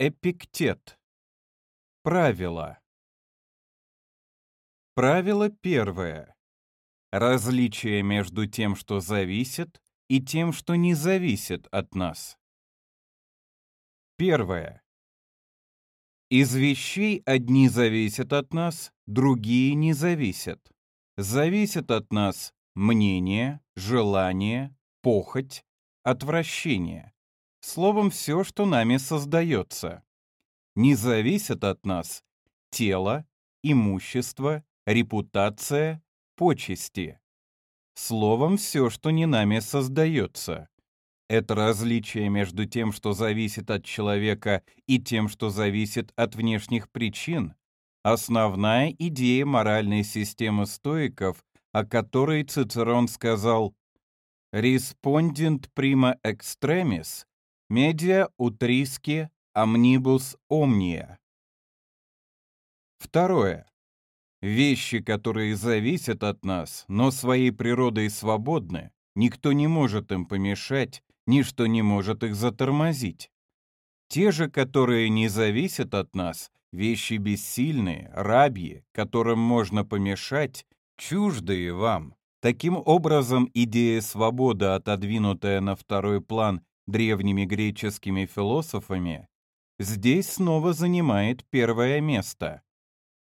Эпиктет. Правило. Правило первое. Различие между тем, что зависит, и тем, что не зависит от нас. Первое. Из вещей одни зависят от нас, другие не зависят. Зависят от нас мнение, желание, похоть, отвращение. Словом, все, что нами создается. Не зависят от нас тело, имущество, репутация, почести. Словом, все, что не нами создается. Это различие между тем, что зависит от человека, и тем, что зависит от внешних причин, основная идея моральной системы стоиков, о которой Цицерон сказал «Respondent prima extremis, media utrisque omnibus omnia». Второе. Вещи, которые зависят от нас, но своей природой свободны, никто не может им помешать, ничто не может их затормозить. Те же, которые не зависят от нас, вещи бессильные, рабьи, которым можно помешать, чуждые вам. Таким образом, идея свободы, отодвинутая на второй план древними греческими философами, здесь снова занимает первое место.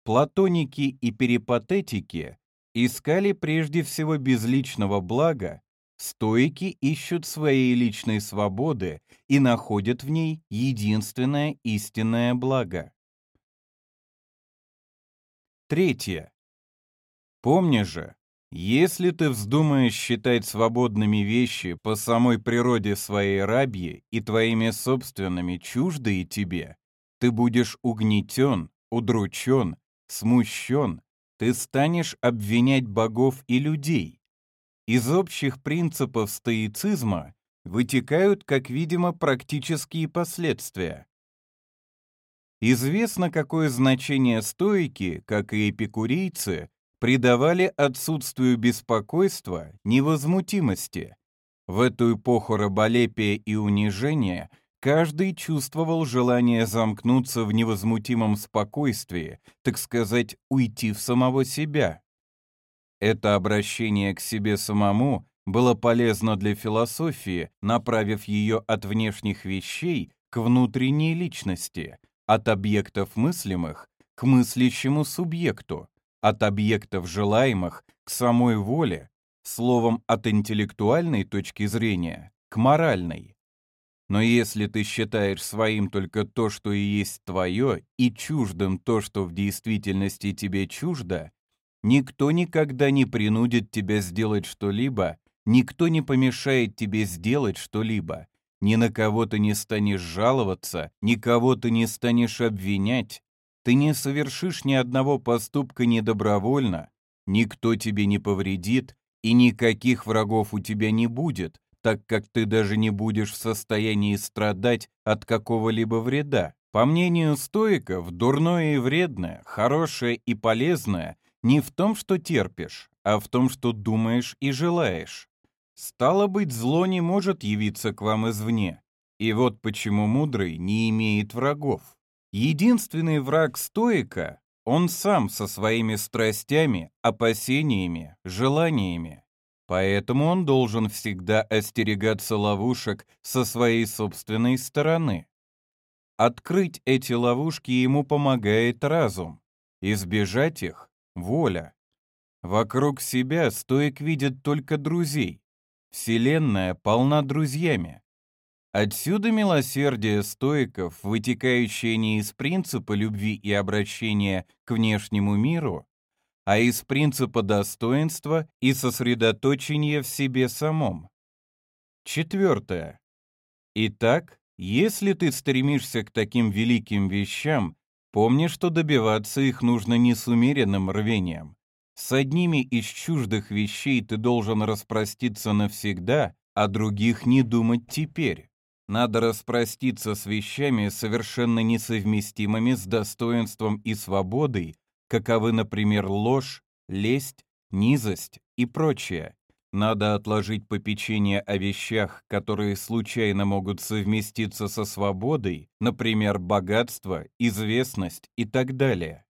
Платоники и перипатетики искали прежде всего безличного блага Стоики ищут своей личной свободы и находят в ней единственное истинное благо. Третье. Помни же, если ты вздумаешь считать свободными вещи по самой природе своей рабьи и твоими собственными чуждые тебе, ты будешь угнетен, удручен, смущен, ты станешь обвинять богов и людей, из общих принципов стоицизма вытекают, как видимо, практические последствия. Известно, какое значение стоики, как и эпикурейцы, придавали отсутствию беспокойства, невозмутимости. В эту эпоху раболепия и унижения каждый чувствовал желание замкнуться в невозмутимом спокойствии, так сказать, уйти в самого себя. Это обращение к себе самому было полезно для философии, направив ее от внешних вещей к внутренней личности, от объектов мыслимых к мыслящему субъекту, от объектов желаемых к самой воле, словом, от интеллектуальной точки зрения к моральной. Но если ты считаешь своим только то, что и есть твое, и чуждым то, что в действительности тебе чуждо, Никто никогда не принудит тебя сделать что-либо, никто не помешает тебе сделать что-либо. Ни на кого ты не станешь жаловаться, никого ты не станешь обвинять. Ты не совершишь ни одного поступка недобровольно, никто тебе не повредит, и никаких врагов у тебя не будет, так как ты даже не будешь в состоянии страдать от какого-либо вреда. По мнению стоиков, дурное и вредное, хорошее и полезное не в том, что терпишь, а в том, что думаешь и желаешь. Стало быть, зло не может явиться к вам извне. И вот почему мудрый не имеет врагов. Единственный враг стоика — он сам со своими страстями, опасениями, желаниями. Поэтому он должен всегда остерегаться ловушек со своей собственной стороны. Открыть эти ловушки ему помогает разум. Избежать их воля. Вокруг себя стоик видит только друзей. Вселенная полна друзьями. Отсюда милосердие стоиков, вытекающее не из принципа любви и обращения к внешнему миру, а из принципа достоинства и сосредоточения в себе самом. Четвертое. Итак, если ты стремишься к таким великим вещам, Помни, что добиваться их нужно не с умеренным рвением. С одними из чуждых вещей ты должен распроститься навсегда, а других не думать теперь. Надо распроститься с вещами, совершенно несовместимыми с достоинством и свободой, каковы, например, ложь, лесть, низость и прочее. надо отложить попечение о вещах, которые случайно могут совместиться со свободой, например, богатство, известность и так далее.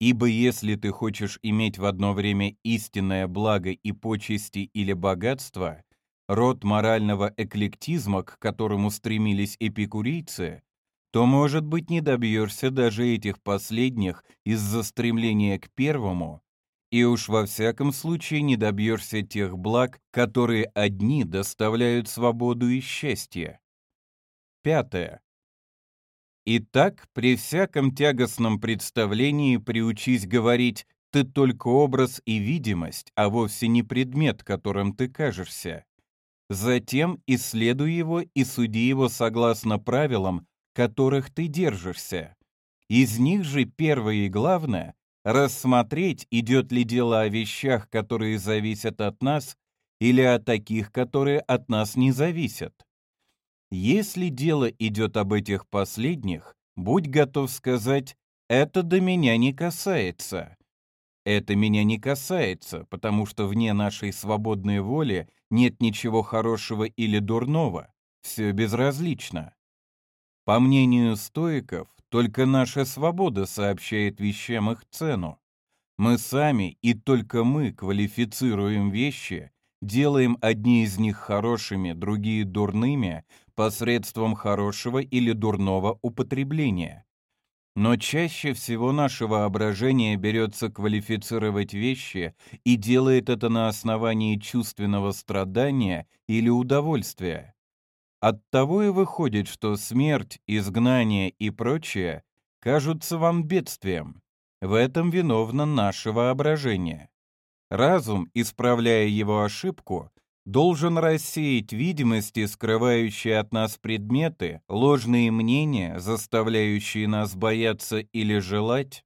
Ибо если ты хочешь иметь в одно время истинное благо и почести или богатство, род морального эклектизма, к которому стремились эпикурийцы, то, может быть, не добьешься даже этих последних из-за стремления к первому, и уж во всяком случае не добьешься тех благ, которые одни доставляют свободу и счастье. Пятое. Итак, при всяком тягостном представлении приучись говорить «ты только образ и видимость, а вовсе не предмет, которым ты кажешься». Затем исследуй его и суди его согласно правилам, которых ты держишься. Из них же первое и главное — рассмотреть, идет ли дело о вещах, которые зависят от нас, или о таких, которые от нас не зависят. Если дело идет об этих последних, будь готов сказать «это до меня не касается». Это меня не касается, потому что вне нашей свободной воли нет ничего хорошего или дурного, все безразлично. По мнению стоиков, только наша свобода сообщает вещам их цену. Мы сами и только мы квалифицируем вещи, делаем одни из них хорошими, другие дурными посредством хорошего или дурного употребления. Но чаще всего наше воображение берется квалифицировать вещи и делает это на основании чувственного страдания или удовольствия. Оттого и выходит, что смерть, изгнание и прочее кажутся вам бедствием. В этом виновно наше воображение. Разум, исправляя его ошибку, должен рассеять видимости, скрывающие от нас предметы, ложные мнения, заставляющие нас бояться или желать,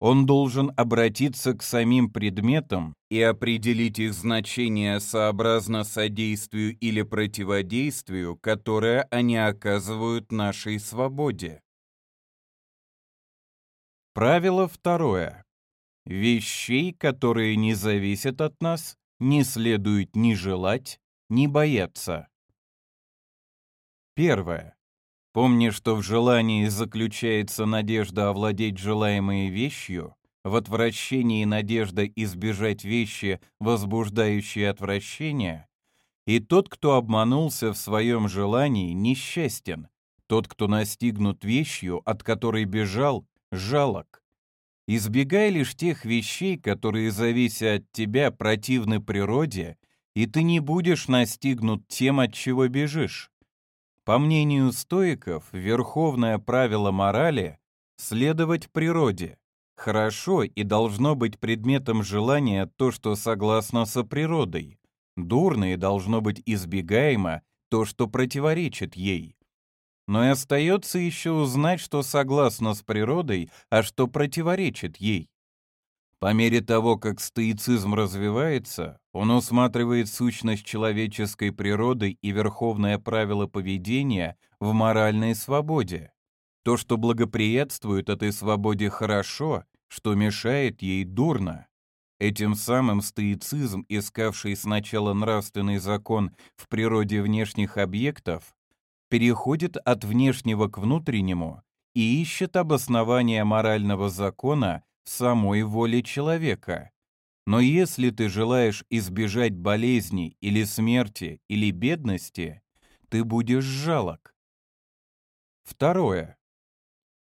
он должен обратиться к самим предметам и определить их значение сообразно содействию или противодействию, которое они оказывают нашей свободе. Правило второе. Вещей, которые не зависят от нас, не следует ни желать, ни бояться. Первое. Помни, что в желании заключается надежда овладеть желаемой вещью, в отвращении надежда избежать вещи, возбуждающие отвращение, и тот, кто обманулся в своем желании, несчастен, тот, кто настигнут вещью, от которой бежал, жалок. Избегай лишь тех вещей, которые, завися от тебя, противны природе, и ты не будешь настигнут тем, от чего бежишь. По мнению стоиков, верховное правило морали — следовать природе. Хорошо и должно быть предметом желания то, что согласно со природой. Дурно и должно быть избегаемо то, что противоречит ей. Но и остается еще узнать, что согласно с природой, а что противоречит ей. По мере того, как стоицизм развивается, он усматривает сущность человеческой природы и верховное правило поведения в моральной свободе. То, что благоприятствует этой свободе хорошо, что мешает ей дурно. Этим самым стоицизм, искавший сначала нравственный закон в природе внешних объектов, переходит от внешнего к внутреннему и ищет обоснование морального закона в самой воле человека. Но если ты желаешь избежать болезни или смерти или бедности, ты будешь жалок. Второе.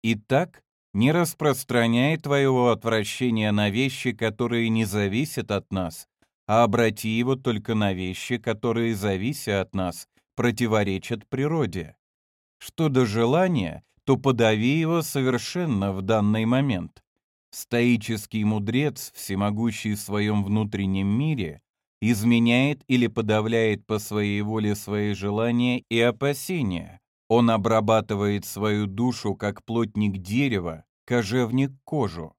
Итак, не распространяй твоего отвращения на вещи, которые не зависят от нас, а обрати его только на вещи, которые, завися от нас, противоречат природе. Что до желания, то подави его совершенно в данный момент. Стоический мудрец, всемогущий в своем внутреннем мире, изменяет или подавляет по своей воле свои желания и опасения. Он обрабатывает свою душу, как плотник дерева, кожевник кожу.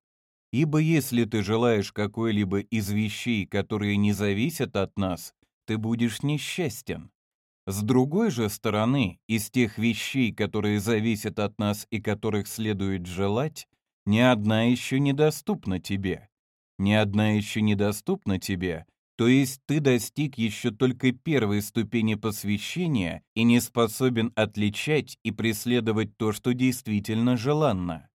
Ибо если ты желаешь какой-либо из вещей, которые не зависят от нас, ты будешь несчастен. С другой же стороны, из тех вещей, которые зависят от нас и которых следует желать, ни одна еще недоступна тебе. Ни одна еще недоступна тебе, то есть ты достиг еще только первой ступени посвящения и не способен отличать и преследовать то, что действительно желанно.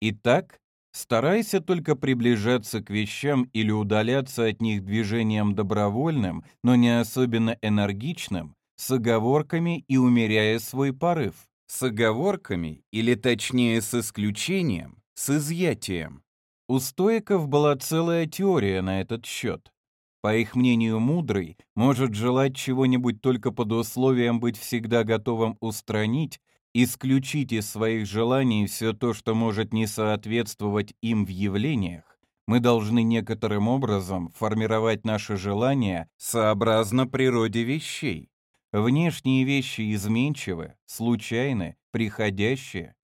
Итак, старайся только приближаться к вещам или удаляться от них движением добровольным, но не особенно энергичным, с оговорками и умеряя свой порыв. С оговорками, или точнее с исключением, с изъятием. У стоиков была целая теория на этот счет. По их мнению, мудрый может желать чего-нибудь только под условием быть всегда готовым устранить, исключить из своих желаний все то, что может не соответствовать им в явлениях. Мы должны некоторым образом формировать наши желания сообразно природе вещей. Внешние вещи изменчивы, случайны, приходящие,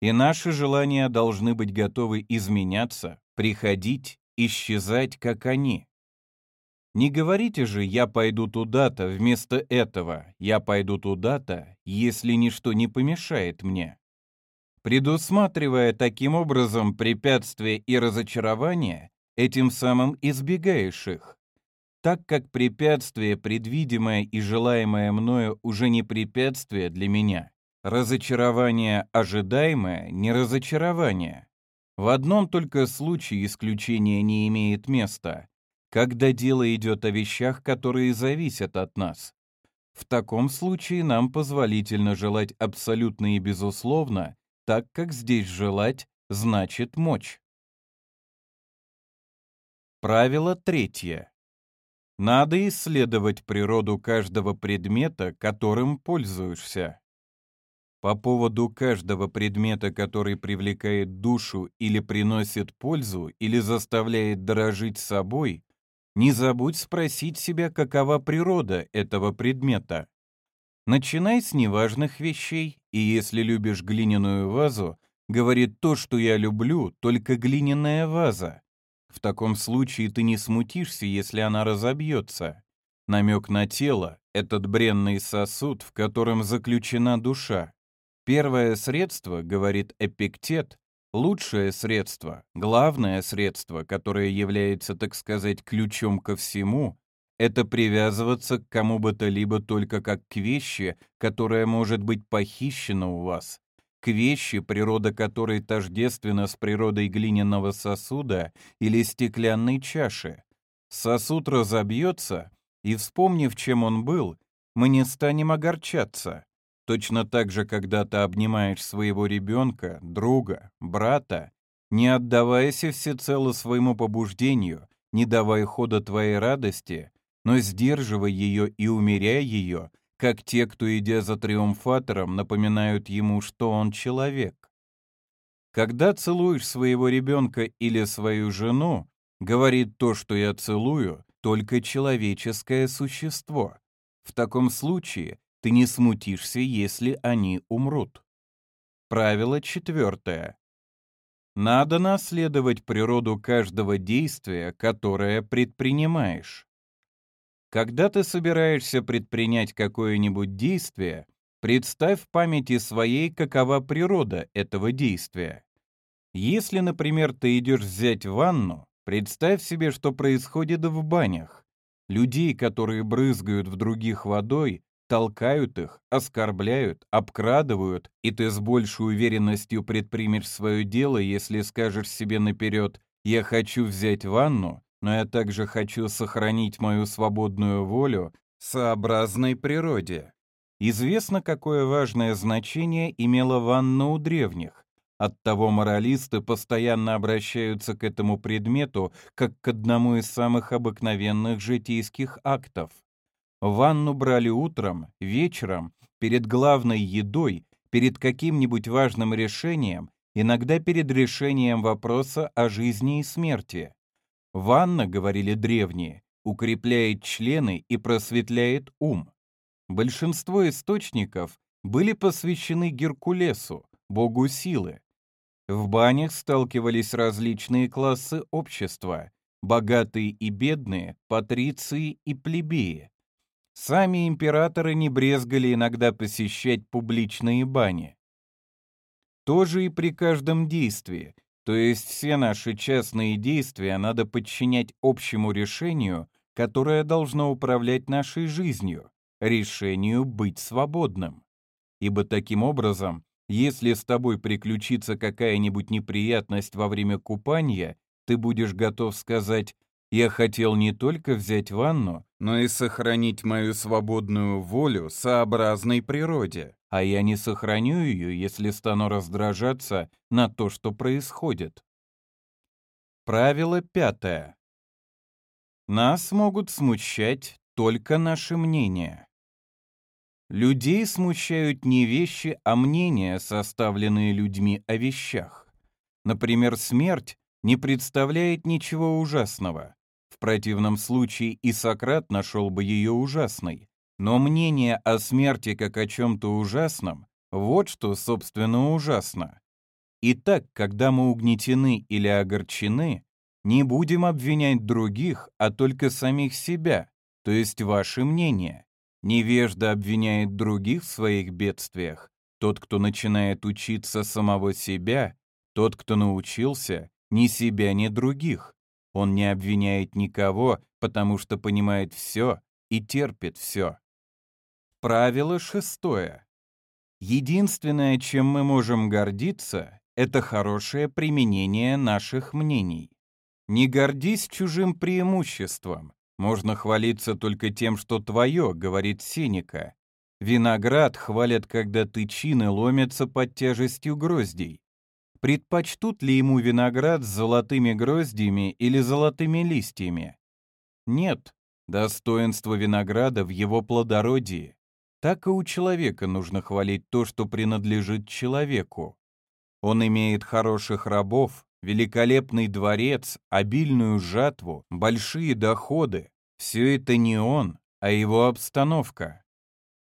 и наши желания должны быть готовы изменяться, приходить, исчезать, как они. Не говорите же «я пойду туда-то» вместо этого «я пойду туда-то», если ничто не помешает мне. Предусматривая таким образом препятствия и разочарования, этим самым избегаешь их. Так как препятствие, предвидимое и желаемое мною, уже не препятствие для меня, разочарование ожидаемое не разочарование. В одном только случае исключение не имеет места — когда дело идет о вещах, которые зависят от нас. В таком случае нам позволительно желать абсолютно и безусловно, так как здесь желать значит мочь. Правило третье. Надо исследовать природу каждого предмета, которым пользуешься. По поводу каждого предмета, который привлекает душу или приносит пользу, или заставляет дорожить собой, не забудь спросить себя, какова природа этого предмета. Начинай с неважных вещей, и если любишь глиняную вазу, говорит то, что я люблю, только глиняная ваза. В таком случае ты не смутишься, если она разобьется. Намек на тело — этот бренный сосуд, в котором заключена душа. Первое средство, говорит Эпиктет, Лучшее средство, главное средство, которое является, так сказать, ключом ко всему, это привязываться к кому бы то либо только как к вещи, которая может быть похищена у вас, к вещи, природа которой тождественна с природой глиняного сосуда или стеклянной чаши. Сосуд разобьется, и, вспомнив, чем он был, мы не станем огорчаться. Точно так же, когда ты обнимаешь своего ребенка, друга, брата, не отдавайся всецело своему побуждению, не давай хода твоей радости, но сдерживай ее и умеряй ее, как те, кто, идя за триумфатором, напоминают ему, что он человек. Когда целуешь своего ребенка или свою жену, говорит то, что я целую, только человеческое существо. В таком случае ты не смутишься, если они умрут. Правило четвертое. Надо наследовать природу каждого действия, которое предпринимаешь. Когда ты собираешься предпринять какое-нибудь действие, представь в памяти своей, какова природа этого действия. Если, например, ты идешь взять ванну, представь себе, что происходит в банях. Людей, которые брызгают в других водой, толкают их, оскорбляют, обкрадывают, и ты с большей уверенностью предпримешь свое дело, если скажешь себе наперед «я хочу взять ванну», но я также хочу сохранить мою свободную волю сообразной природе. Известно, какое важное значение имела ванна у древних. Оттого моралисты постоянно обращаются к этому предмету как к одному из самых обыкновенных житейских актов. Ванну брали утром, вечером, перед главной едой, перед каким-нибудь важным решением, иногда перед решением вопроса о жизни и смерти. Ванна, говорили древние, укрепляет члены и просветляет ум. Большинство источников были посвящены Геркулесу, богу силы. В банях сталкивались различные классы общества, богатые и бедные, патриции и плебеи. Сами императоры не брезгали иногда посещать публичные бани. Тоже и при каждом действии, то есть все наши частные действия надо подчинять общему решению, которое должно управлять нашей жизнью, решению быть свободным. Ибо таким образом, если с тобой приключится какая-нибудь неприятность во время купания, ты будешь готов сказать «Я хотел не только взять ванну, но и сохранить мою свободную волю сообразной природе, а я не сохраню ее, если стану раздражаться на то, что происходит». Правило пятое. Нас могут смущать только наши мнения. Людей смущают не вещи, а мнения, составленные людьми о вещах. Например, смерть не представляет ничего ужасного. В противном случае и Сократ нашел бы ее ужасной. Но мнение о смерти как о чем-то ужасном – вот что, собственно, ужасно. Итак, когда мы угнетены или огорчены, не будем обвинять других, а только самих себя, то есть ваше мнение. Невежда обвиняет других в своих бедствиях. Тот, кто начинает учиться самого себя, тот, кто научился, ни себя, ни других. Он не обвиняет никого, потому что понимает все и терпит все. Правило шестое. Единственное, чем мы можем гордиться, это хорошее применение наших мнений. Не гордись чужим преимуществом. Можно хвалиться только тем, что твое, говорит Синика. Виноград хвалят, когда тычины ломятся под тяжестью гроздей. Предпочтут ли ему виноград с золотыми гроздьями или золотыми листьями? Нет, достоинство винограда в его плодородии. Так и у человека нужно хвалить то, что принадлежит человеку. Он имеет хороших рабов, великолепный дворец, обильную жатву, большие доходы. Все это не он, а его обстановка.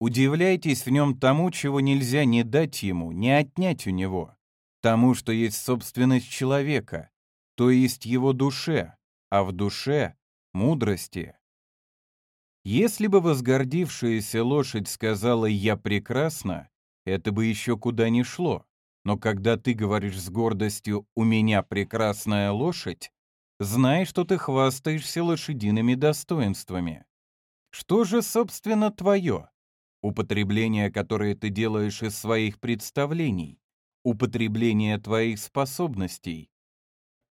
Удивляйтесь в нем тому, чего нельзя не дать ему, не отнять у него. Тому, что есть собственность человека, то есть его душе, а в душе — мудрости. Если бы возгордившаяся лошадь сказала «я прекрасна», это бы еще куда ни шло. Но когда ты говоришь с гордостью «у меня прекрасная лошадь», знай, что ты хвастаешься лошадиными достоинствами. Что же, собственно, твое? Употребление, которое ты делаешь из своих представлений, употребление твоих способностей.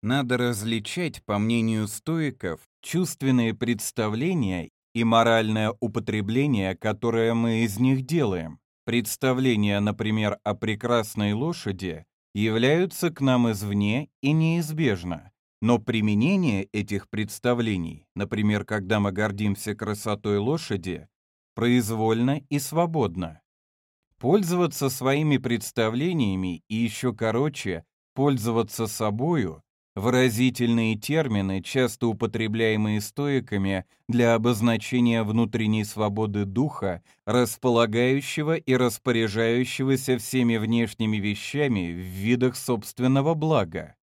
Надо различать, по мнению стоиков, чувственные представления и моральное употребление, которое мы из них делаем. Представления, например, о прекрасной лошади являются к нам извне и неизбежно. Но применение этих представлений, например, когда мы гордимся красотой лошади, произвольно и свободно. Пользоваться своими представлениями и еще короче, пользоваться собою Выразительные термины, часто употребляемые стоиками для обозначения внутренней свободы духа, располагающего и распоряжающегося всеми внешними вещами в видах собственного блага.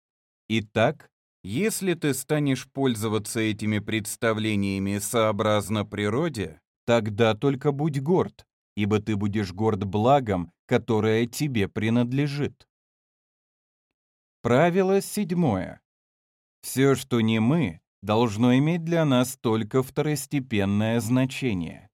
Итак, если ты станешь пользоваться этими представлениями сообразно природе, тогда только будь горд, ибо ты будешь горд благом, которое тебе принадлежит. Правило седьмое. Все, что не мы, должно иметь для нас только второстепенное значение.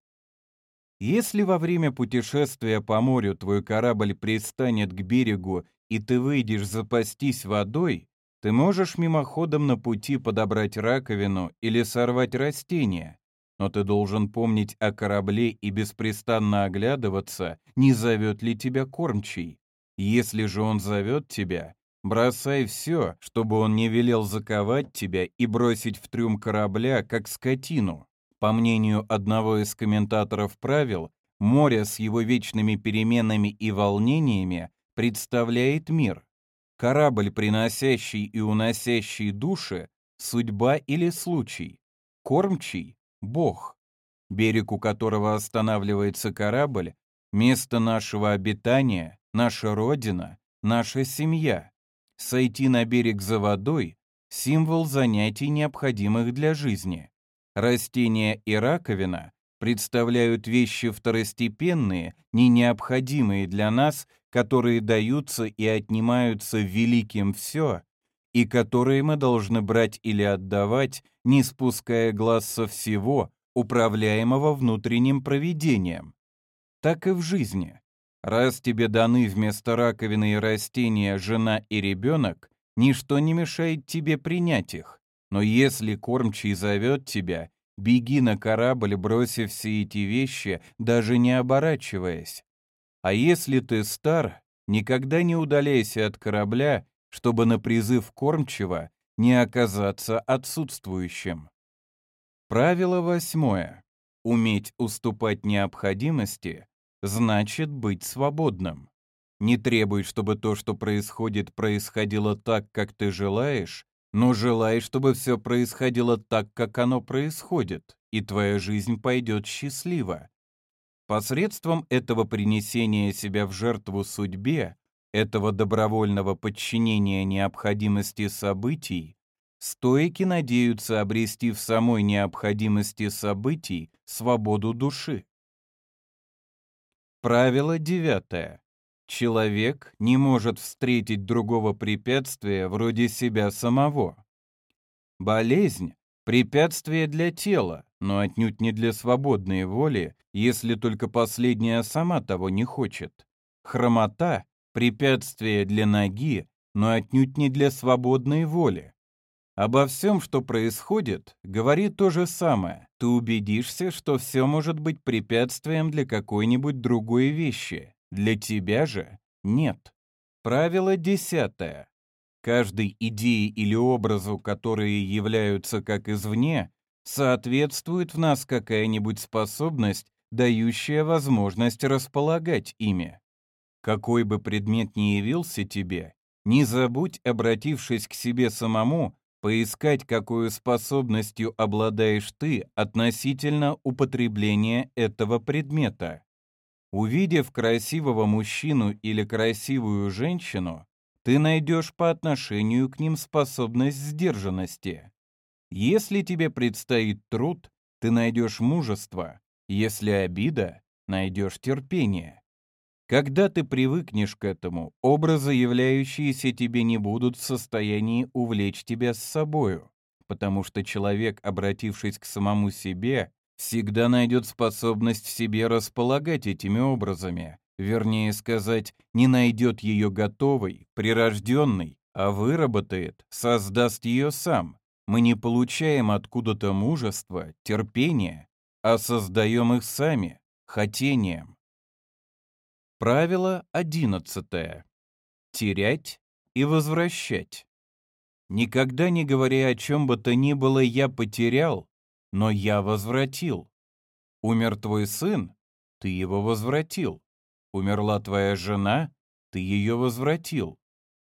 Если во время путешествия по морю твой корабль пристанет к берегу и ты выйдешь запастись водой, ты можешь мимоходом на пути подобрать раковину или сорвать растение, но ты должен помнить о корабле и беспрестанно оглядываться, не зовет ли тебя кормчий. Если же он зовет тебя, Бросай все, чтобы он не велел заковать тебя и бросить в трюм корабля, как скотину. По мнению одного из комментаторов правил, море с его вечными переменами и волнениями представляет мир. Корабль, приносящий и уносящий души, судьба или случай. Кормчий — Бог. Берег, у которого останавливается корабль, место нашего обитания, наша родина, наша семья. Сойти на берег за водой – символ занятий, необходимых для жизни. Растения и раковина представляют вещи второстепенные, не необходимые для нас, которые даются и отнимаются великим все, и которые мы должны брать или отдавать, не спуская глаз со всего, управляемого внутренним провидением. Так и в жизни. Раз тебе даны вместо раковины и растения жена и ребенок, ничто не мешает тебе принять их. Но если кормчий зовет тебя, беги на корабль, бросив все эти вещи, даже не оборачиваясь. А если ты стар, никогда не удаляйся от корабля, чтобы на призыв кормчего не оказаться отсутствующим. Правило восьмое. Уметь уступать необходимости значит быть свободным. Не требуй, чтобы то, что происходит, происходило так, как ты желаешь, но желай, чтобы все происходило так, как оно происходит, и твоя жизнь пойдет счастливо. Посредством этого принесения себя в жертву судьбе, этого добровольного подчинения необходимости событий, стоики надеются обрести в самой необходимости событий свободу души. Правило девятое. Человек не может встретить другого препятствия вроде себя самого. Болезнь – препятствие для тела, но отнюдь не для свободной воли, если только последняя сама того не хочет. Хромота – препятствие для ноги, но отнюдь не для свободной воли. Обо всем, что происходит, говори то же самое. Ты убедишься, что все может быть препятствием для какой-нибудь другой вещи. Для тебя же нет. Правило десятое. Каждой идее или образу, которые являются как извне, соответствует в нас какая-нибудь способность, дающая возможность располагать ими. Какой бы предмет ни явился тебе, не забудь, обратившись к себе самому, поискать, какую способностью обладаешь ты относительно употребления этого предмета. Увидев красивого мужчину или красивую женщину, ты найдешь по отношению к ним способность сдержанности. Если тебе предстоит труд, ты найдешь мужество, если обида, найдешь терпение. Когда ты привыкнешь к этому, образы, являющиеся тебе, не будут в состоянии увлечь тебя с собою, потому что человек, обратившись к самому себе, всегда найдет способность в себе располагать этими образами, вернее сказать, не найдет ее готовой, прирожденной, а выработает, создаст ее сам. Мы не получаем откуда-то мужество, терпение, а создаем их сами, хотением. Правило одиннадцатое. Терять и возвращать. Никогда не говоря о чем бы то ни было «я потерял», но «я возвратил». Умер твой сын, ты его возвратил. Умерла твоя жена, ты ее возвратил.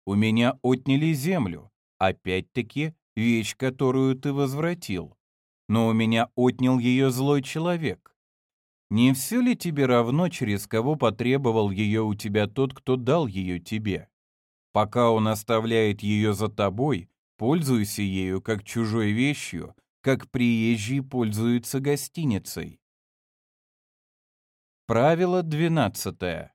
У меня отняли землю, опять-таки вещь, которую ты возвратил. Но у меня отнял ее злой человек. Не все ли тебе равно, через кого потребовал ее у тебя тот, кто дал ее тебе? Пока он оставляет ее за тобой, пользуйся ею как чужой вещью, как приезжий пользуется гостиницей. Правило 12.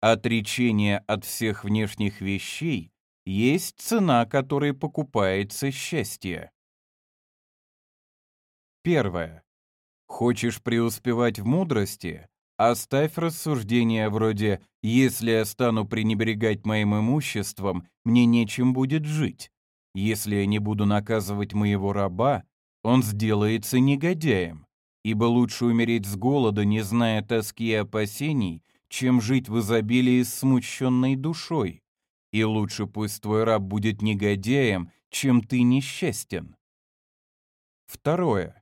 Отречение от всех внешних вещей есть цена, которой покупается счастье. Первое. Хочешь преуспевать в мудрости? Оставь рассуждения вроде «если я стану пренебрегать моим имуществом, мне нечем будет жить». Если я не буду наказывать моего раба, он сделается негодяем, ибо лучше умереть с голода, не зная тоски и опасений, чем жить в изобилии с смущенной душой. И лучше пусть твой раб будет негодяем, чем ты несчастен. Второе.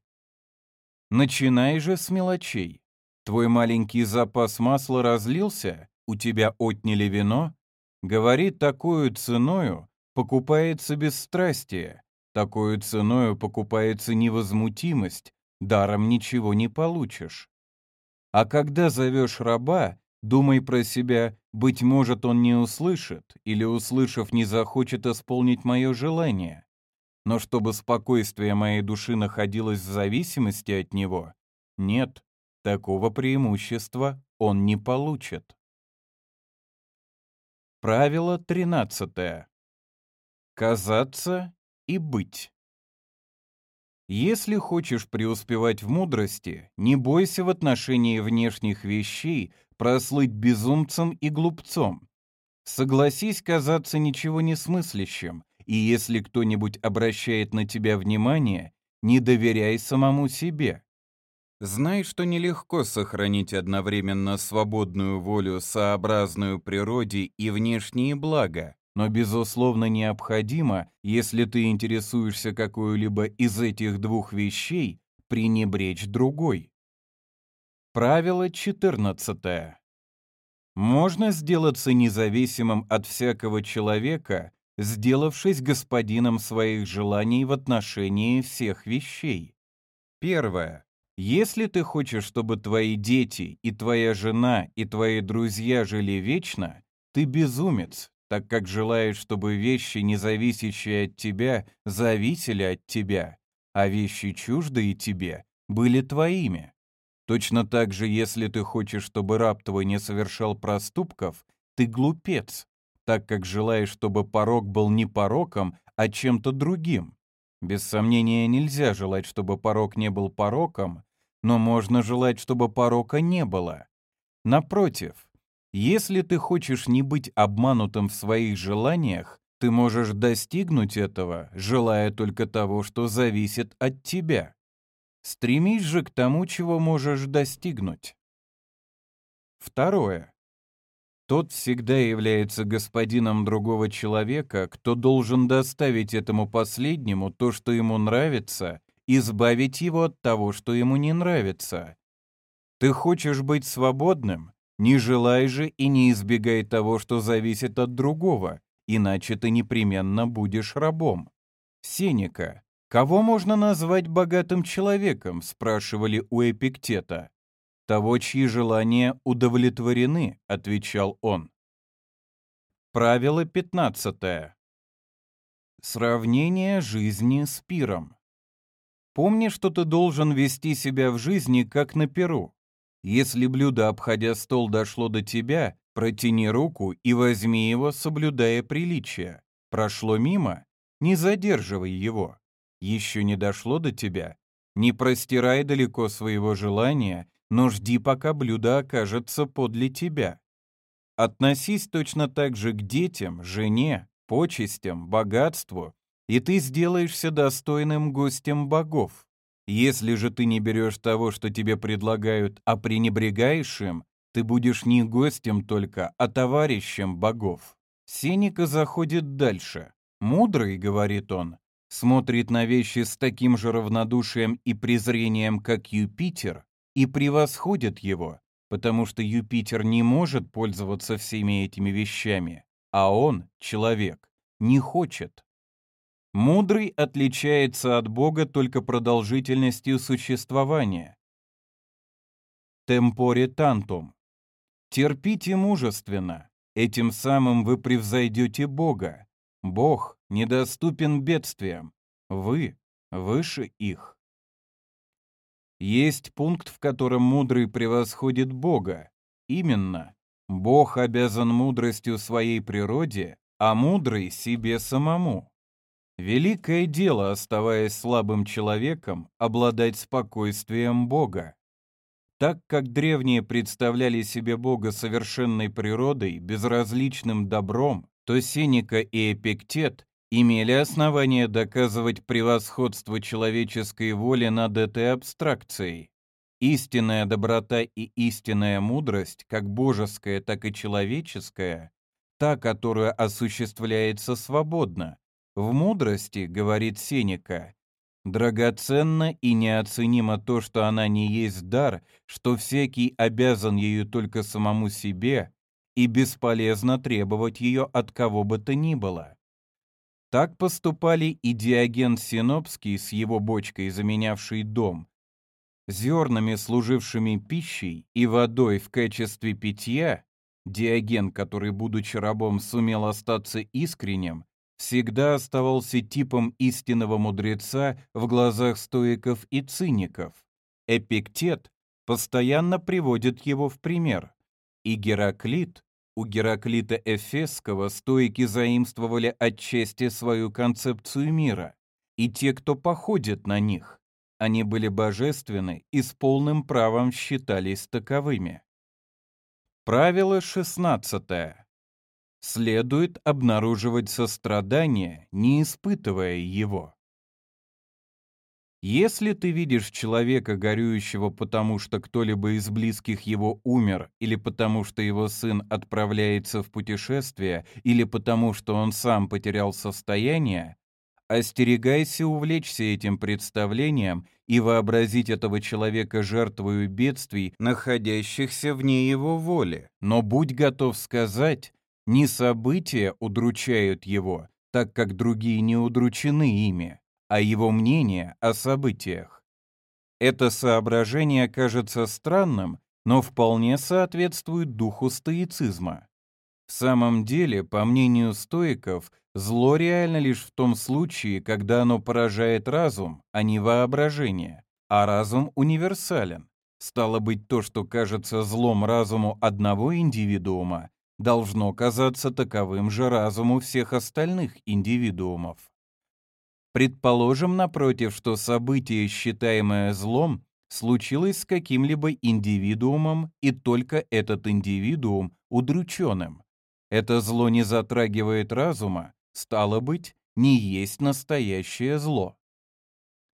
Начинай же с мелочей. Твой маленький запас масла разлился, у тебя отняли вино. Говори, такую ценою покупается бесстрастие, такую ценою покупается невозмутимость, даром ничего не получишь. А когда зовешь раба, думай про себя, быть может, он не услышит, или, услышав, не захочет исполнить мое желание. Но чтобы спокойствие моей души находилось в зависимости от него, нет, такого преимущества он не получит. Правило 13. казаться и быть. Если хочешь преуспевать в мудрости, не бойся в отношении внешних вещей прослыть безумцем и глупцом. Согласись казаться ничего не смыслящим, и если кто-нибудь обращает на тебя внимание, не доверяй самому себе. Знай, что нелегко сохранить одновременно свободную волю, сообразную природе и внешние блага, но безусловно необходимо, если ты интересуешься какой-либо из этих двух вещей, пренебречь другой. Правило 14. Можно сделаться независимым от всякого человека, сделавшись господином своих желаний в отношении всех вещей. Первое. Если ты хочешь, чтобы твои дети и твоя жена и твои друзья жили вечно, ты безумец, так как желаешь, чтобы вещи, не зависящие от тебя, зависели от тебя, а вещи, чуждые тебе, были твоими. Точно так же, если ты хочешь, чтобы раб твой не совершал проступков, ты глупец, так как желаешь, чтобы порог был не пороком, а чем-то другим. Без сомнения, нельзя желать, чтобы порог не был пороком, но можно желать, чтобы порока не было. Напротив, если ты хочешь не быть обманутым в своих желаниях, ты можешь достигнуть этого, желая только того, что зависит от тебя. Стремись же к тому, чего можешь достигнуть. Второе. Тот всегда является господином другого человека, кто должен доставить этому последнему то, что ему нравится, избавить его от того, что ему не нравится. Ты хочешь быть свободным? Не желай же и не избегай того, что зависит от другого, иначе ты непременно будешь рабом. Сенека. Кого можно назвать богатым человеком, спрашивали у Эпиктета. Того, чьи желания удовлетворены, отвечал он. Правило 15. Сравнение жизни с пиром. Помни, что ты должен вести себя в жизни, как на перу. Если блюдо, обходя стол, дошло до тебя, протяни руку и возьми его, соблюдая приличие. Прошло мимо? Не задерживай его. Еще не дошло до тебя? Не простирай далеко своего желания, но жди, пока блюдо окажется подле тебя. Относись точно так же к детям, жене, почестям, богатству, и ты сделаешься достойным гостем богов. Если же ты не берешь того, что тебе предлагают, а пренебрегаешь им, ты будешь не гостем только, а товарищем богов. Сенека заходит дальше. «Мудрый», — говорит он, — смотрит на вещи с таким же равнодушием и презрением, как Юпитер, и превосходит его, потому что Юпитер не может пользоваться всеми этими вещами, а он, человек, не хочет. Мудрый отличается от Бога только продолжительностью существования. Темпоре тантум. Терпите мужественно, этим самым вы превзойдете Бога. Бог недоступен бедствиям, вы выше их. Есть пункт, в котором мудрый превосходит Бога. Именно, Бог обязан мудростью своей природе, а мудрый себе самому. Великое дело, оставаясь слабым человеком, обладать спокойствием Бога. Так как древние представляли себе Бога совершенной природой, безразличным добром, то Сенека и Эпиктет имели основания доказывать превосходство человеческой воли над этой абстракцией. Истинная доброта и истинная мудрость, как божеская, так и человеческая, та, которая осуществляется свободно, в мудрости, говорит Сенека, драгоценно и неоценимо то, что она не есть дар, что всякий обязан ею только самому себе, и бесполезно требовать ее от кого бы то ни было. Так поступали и Диоген Синопский с его бочкой, заменявший дом, зернами, служившими пищей, и водой в качестве питья, Диоген, который, будучи рабом, сумел остаться искренним, всегда оставался типом истинного мудреца в глазах стоиков и циников. Эпиктет постоянно приводит его в пример, и Гераклит У Гераклита Эфесского стоики заимствовали отчасти свою концепцию мира, и те, кто походит на них. Они были божественны и с полным правом считались таковыми. Правило 16. Следует обнаруживать сострадание, не испытывая его. Если ты видишь человека, горюющего потому, что кто-либо из близких его умер, или потому, что его сын отправляется в путешествие, или потому, что он сам потерял состояние, остерегайся увлечься этим представлением и вообразить этого человека жертвою бедствий, находящихся вне его воли. Но будь готов сказать, не события удручают его, так как другие не удручены ими а его мнение о событиях. Это соображение кажется странным, но вполне соответствует духу стоицизма. В самом деле, по мнению стоиков, зло реально лишь в том случае, когда оно поражает разум, а не воображение, а разум универсален. Стало быть, то, что кажется злом разуму одного индивидуума, должно казаться таковым же разуму всех остальных индивидуумов. Предположим, напротив, что событие, считаемое злом, случилось с каким-либо индивидуумом, и только этот индивидуум удрученным. Это зло не затрагивает разума, стало быть, не есть настоящее зло.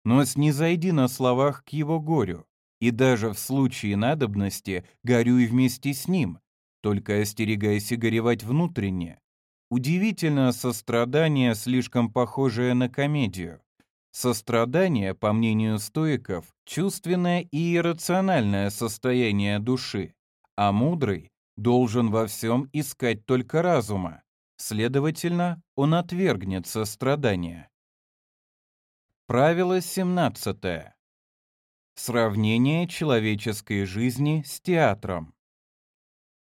Но снизойди на словах к его горю, и даже в случае надобности горюй вместе с ним, только остерегайся горевать внутренне, Удивительно сострадание, слишком похожее на комедию. Сострадание, по мнению стоиков, чувственное и иррациональное состояние души, а мудрый должен во всем искать только разума. Следовательно, он отвергнет сострадание. Правило 17. Сравнение человеческой жизни с театром.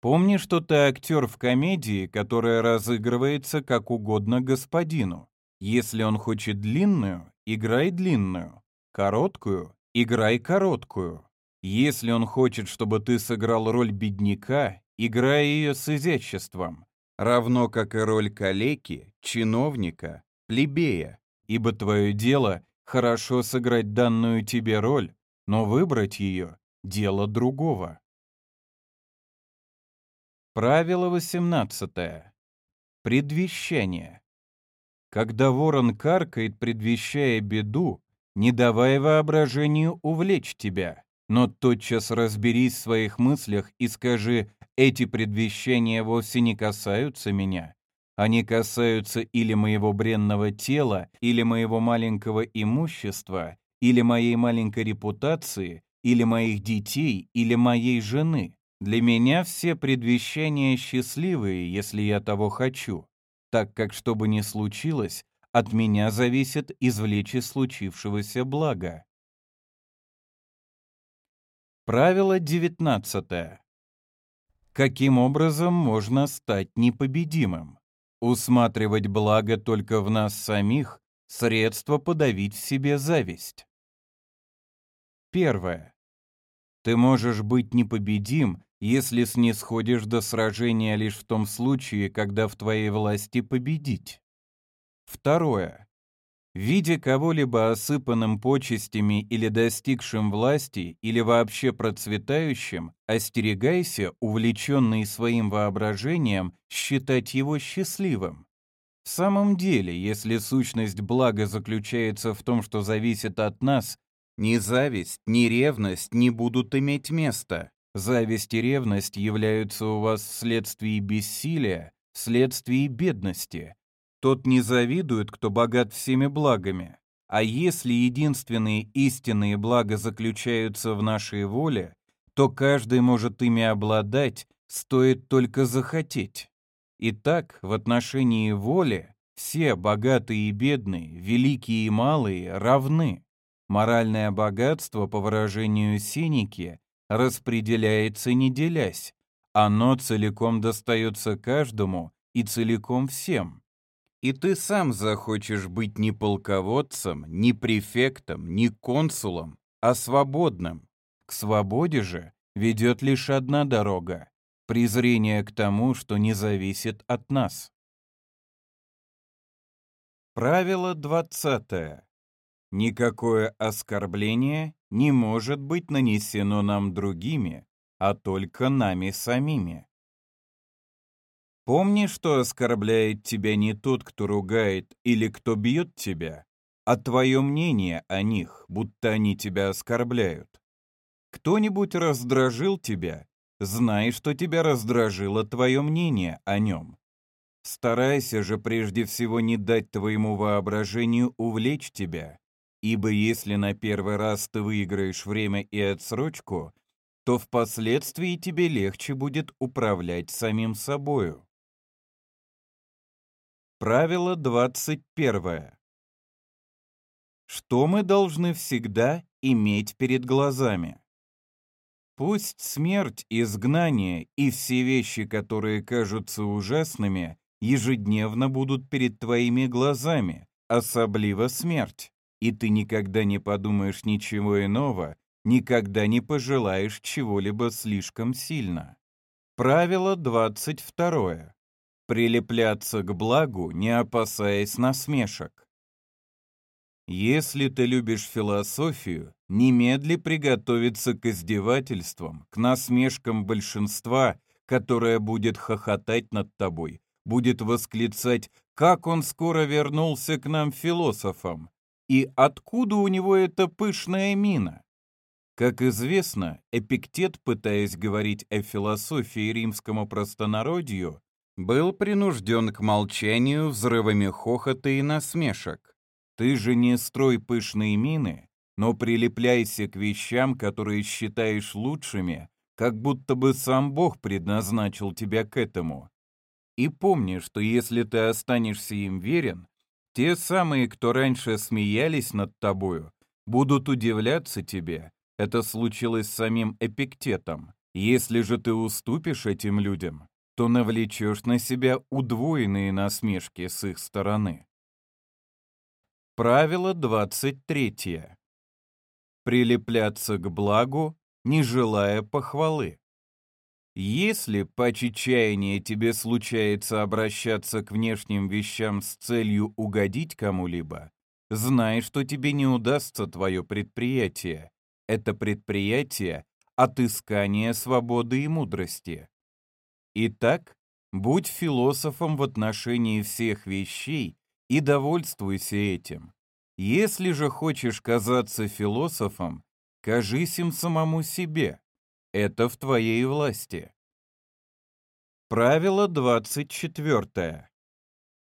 Помни, что ты актер в комедии, которая разыгрывается как угодно господину. Если он хочет длинную, играй длинную. Короткую, играй короткую. Если он хочет, чтобы ты сыграл роль бедняка, играй ее с изяществом. Равно как и роль калеки, чиновника, плебея. Ибо твое дело — хорошо сыграть данную тебе роль, но выбрать ее — дело другого. Правило 18. Предвещание. Когда ворон каркает, предвещая беду, не давай воображению увлечь тебя, но тотчас разберись в своих мыслях и скажи, эти предвещания вовсе не касаются меня. Они касаются или моего бренного тела, или моего маленького имущества, или моей маленькой репутации, или моих детей, или моей жены. Для меня все предвещания счастливые, если я того хочу, так как, что бы ни случилось, от меня зависит извлечь из случившегося блага. Правило 19. Каким образом можно стать непобедимым? Усматривать благо только в нас самих – средство подавить в себе зависть. Первое. Ты можешь быть непобедим, если снисходишь до сражения лишь в том случае, когда в твоей власти победить. Второе. Видя кого-либо осыпанным почестями или достигшим власти, или вообще процветающим, остерегайся, увлеченный своим воображением, считать его счастливым. В самом деле, если сущность блага заключается в том, что зависит от нас, ни зависть, ни ревность не будут иметь места. Зависть и ревность являются у вас вследствие бессилия, вследствие бедности. Тот не завидует, кто богат всеми благами. А если единственные истинные блага заключаются в нашей воле, то каждый может ими обладать, стоит только захотеть. Итак, в отношении воли все, богатые и бедные, великие и малые, равны. Моральное богатство, по выражению Синики, распределяется не делясь. Оно целиком достается каждому и целиком всем. И ты сам захочешь быть не полководцем, не префектом, не консулом, а свободным. К свободе же ведет лишь одна дорога презрение к тому, что не зависит от нас. Правило 20. Никакое оскорбление не может быть нанесено нам другими, а только нами самими. Помни, что оскорбляет тебя не тот, кто ругает или кто бьет тебя, а твое мнение о них, будто они тебя оскорбляют. Кто-нибудь раздражил тебя, знай, что тебя раздражило твое мнение о нем. Старайся же прежде всего не дать твоему воображению увлечь тебя, Ибо если на первый раз ты выиграешь время и отсрочку, то впоследствии тебе легче будет управлять самим собою. Правило 21. Что мы должны всегда иметь перед глазами? Пусть смерть, изгнание и все вещи, которые кажутся ужасными, ежедневно будут перед твоими глазами, особливо смерть и ты никогда не подумаешь ничего иного, никогда не пожелаешь чего-либо слишком сильно. Правило 22. Прилепляться к благу, не опасаясь насмешек. Если ты любишь философию, немедли приготовиться к издевательствам, к насмешкам большинства, которое будет хохотать над тобой, будет восклицать «Как он скоро вернулся к нам философом!» И откуда у него эта пышная мина? Как известно, Эпиктет, пытаясь говорить о философии римскому простонародью, был принужден к молчанию взрывами хохота и насмешек. Ты же не строй пышные мины, но прилепляйся к вещам, которые считаешь лучшими, как будто бы сам Бог предназначил тебя к этому. И помни, что если ты останешься им верен, те самые, кто раньше смеялись над тобою, будут удивляться тебе. Это случилось с самим Эпиктетом. Если же ты уступишь этим людям, то навлечешь на себя удвоенные насмешки с их стороны. Правило 23. Прилепляться к благу, не желая похвалы. Если по чечаянию тебе случается обращаться к внешним вещам с целью угодить кому-либо, знай, что тебе не удастся твое предприятие. Это предприятие — отыскание свободы и мудрости. Итак, будь философом в отношении всех вещей и довольствуйся этим. Если же хочешь казаться философом, кажись им самому себе — это в твоей власти. Правило 24.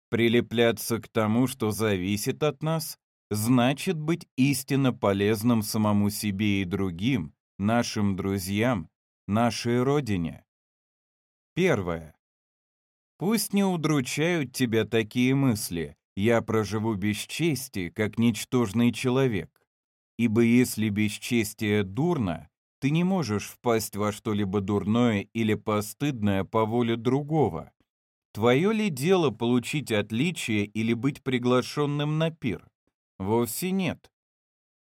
Прилепляться к тому, что зависит от нас, значит быть истинно полезным самому себе и другим, нашим друзьям, нашей родине. Первое. Пусть не удручают тебя такие мысли, я проживу без чести, как ничтожный человек. Ибо если бесчестие дурно, ты не можешь впасть во что-либо дурное или постыдное по воле другого. Твое ли дело получить отличие или быть приглашенным на пир? Вовсе нет.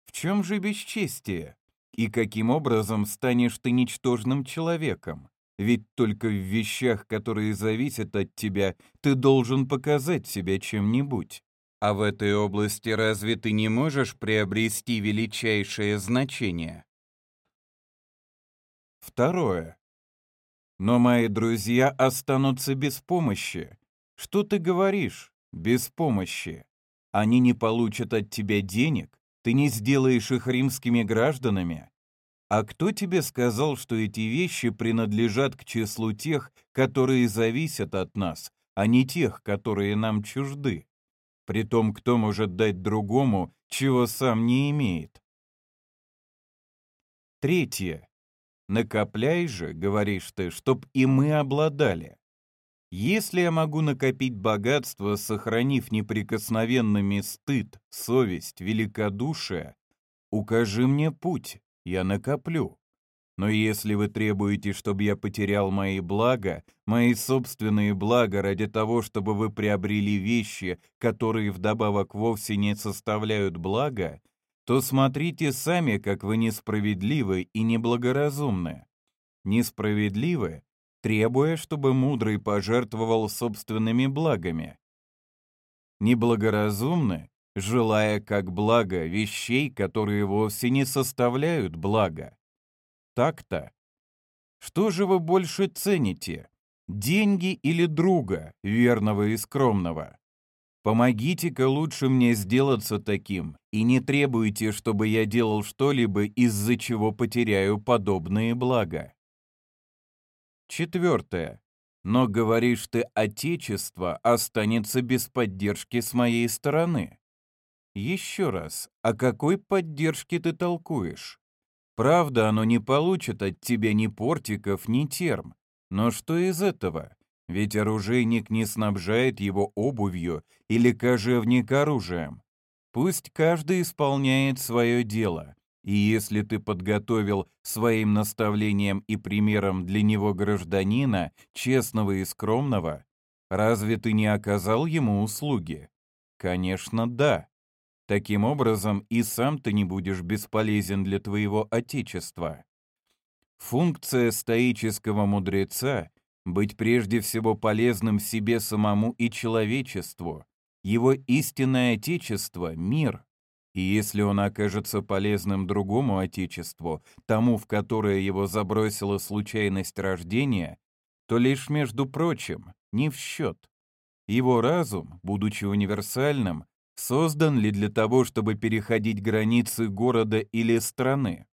В чем же бесчестие? И каким образом станешь ты ничтожным человеком? Ведь только в вещах, которые зависят от тебя, ты должен показать себя чем-нибудь. А в этой области разве ты не можешь приобрести величайшее значение? Второе. Но мои друзья останутся без помощи. Что ты говоришь? Без помощи. Они не получат от тебя денег, ты не сделаешь их римскими гражданами. А кто тебе сказал, что эти вещи принадлежат к числу тех, которые зависят от нас, а не тех, которые нам чужды? Притом, кто может дать другому, чего сам не имеет? Третье. Накопляй же, говоришь ты, чтоб и мы обладали. Если я могу накопить богатство, сохранив неприкосновенными стыд, совесть, великодушие, укажи мне путь, я накоплю. Но если вы требуете, чтобы я потерял мои блага, мои собственные блага ради того, чтобы вы приобрели вещи, которые вдобавок вовсе не составляют блага, то смотрите сами, как вы несправедливы и неблагоразумны. Несправедливы, требуя, чтобы мудрый пожертвовал собственными благами. Неблагоразумны, желая как благо вещей, которые вовсе не составляют блага. Так-то. Что же вы больше цените? Деньги или друга, верного и скромного? Помогите-ка лучше мне сделаться таким, и не требуйте, чтобы я делал что-либо, из-за чего потеряю подобные блага. Четвертое. Но, говоришь ты, Отечество останется без поддержки с моей стороны. Еще раз, о какой поддержке ты толкуешь? Правда, оно не получит от тебя ни портиков, ни терм. Но что из этого? Ведь оружейник не снабжает его обувью или кожевник оружием. Пусть каждый исполняет свое дело, и если ты подготовил своим наставлением и примером для него гражданина, честного и скромного, разве ты не оказал ему услуги? Конечно, да. Таким образом, и сам ты не будешь бесполезен для твоего отечества. Функция стоического мудреца быть прежде всего полезным себе самому и человечеству, его истинное отечество — мир. И если он окажется полезным другому отечеству, тому, в которое его забросила случайность рождения, то лишь между прочим, не в счет. Его разум, будучи универсальным, создан ли для того, чтобы переходить границы города или страны?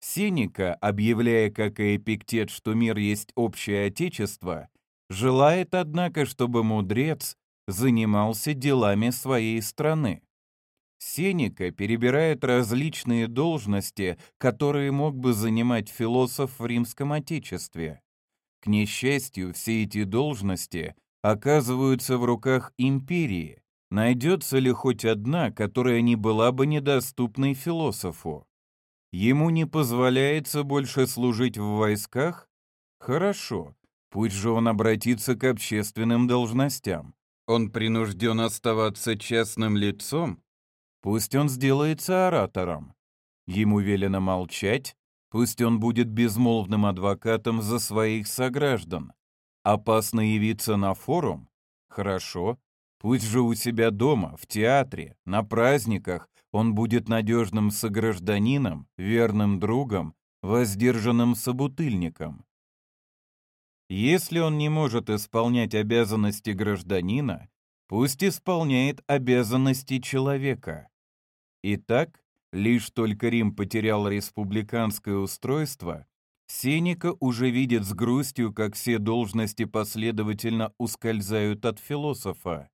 Сенека, объявляя как и Эпиктет, что мир есть общее отечество, желает, однако, чтобы мудрец занимался делами своей страны. Сенека перебирает различные должности, которые мог бы занимать философ в римском отечестве. К несчастью, все эти должности оказываются в руках империи. Найдется ли хоть одна, которая не была бы недоступной философу? Ему не позволяется больше служить в войсках? Хорошо, пусть же он обратится к общественным должностям. Он принужден оставаться частным лицом? Пусть он сделается оратором. Ему велено молчать? Пусть он будет безмолвным адвокатом за своих сограждан. Опасно явиться на форум? Хорошо, Пусть же у себя дома, в театре, на праздниках он будет надежным согражданином, верным другом, воздержанным собутыльником. Если он не может исполнять обязанности гражданина, пусть исполняет обязанности человека. Итак, лишь только Рим потерял республиканское устройство, Сенека уже видит с грустью, как все должности последовательно ускользают от философа.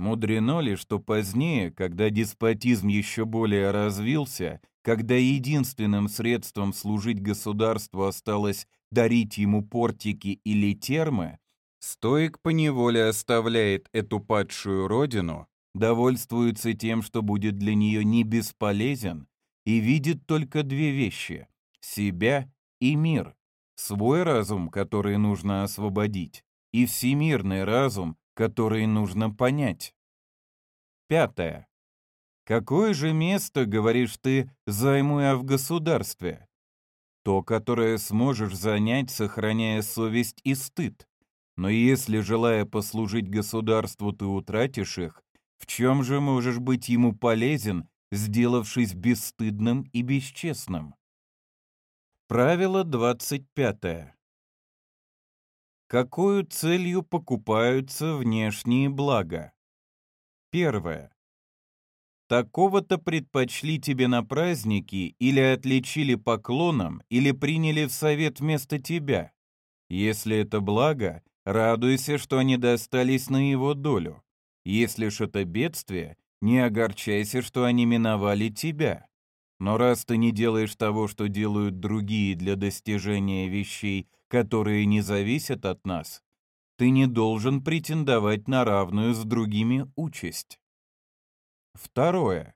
Мудрено ли, что позднее, когда деспотизм еще более развился, когда единственным средством служить государству осталось дарить ему портики или термы, стоик поневоле оставляет эту падшую родину, довольствуется тем, что будет для нее не бесполезен, и видит только две вещи — себя и мир, свой разум, который нужно освободить, и всемирный разум, которые нужно понять. Пятое. Какое же место, говоришь ты, займу я в государстве? То, которое сможешь занять, сохраняя совесть и стыд. Но если, желая послужить государству, ты утратишь их, в чем же можешь быть ему полезен, сделавшись бесстыдным и бесчестным? Правило 25. Какую целью покупаются внешние блага? Первое. Такого-то предпочли тебе на праздники или отличили поклоном, или приняли в совет вместо тебя. Если это благо, радуйся, что они достались на его долю. Если ж это бедствие, не огорчайся, что они миновали тебя. Но раз ты не делаешь того, что делают другие для достижения вещей, которые не зависят от нас, ты не должен претендовать на равную с другими участь. Второе.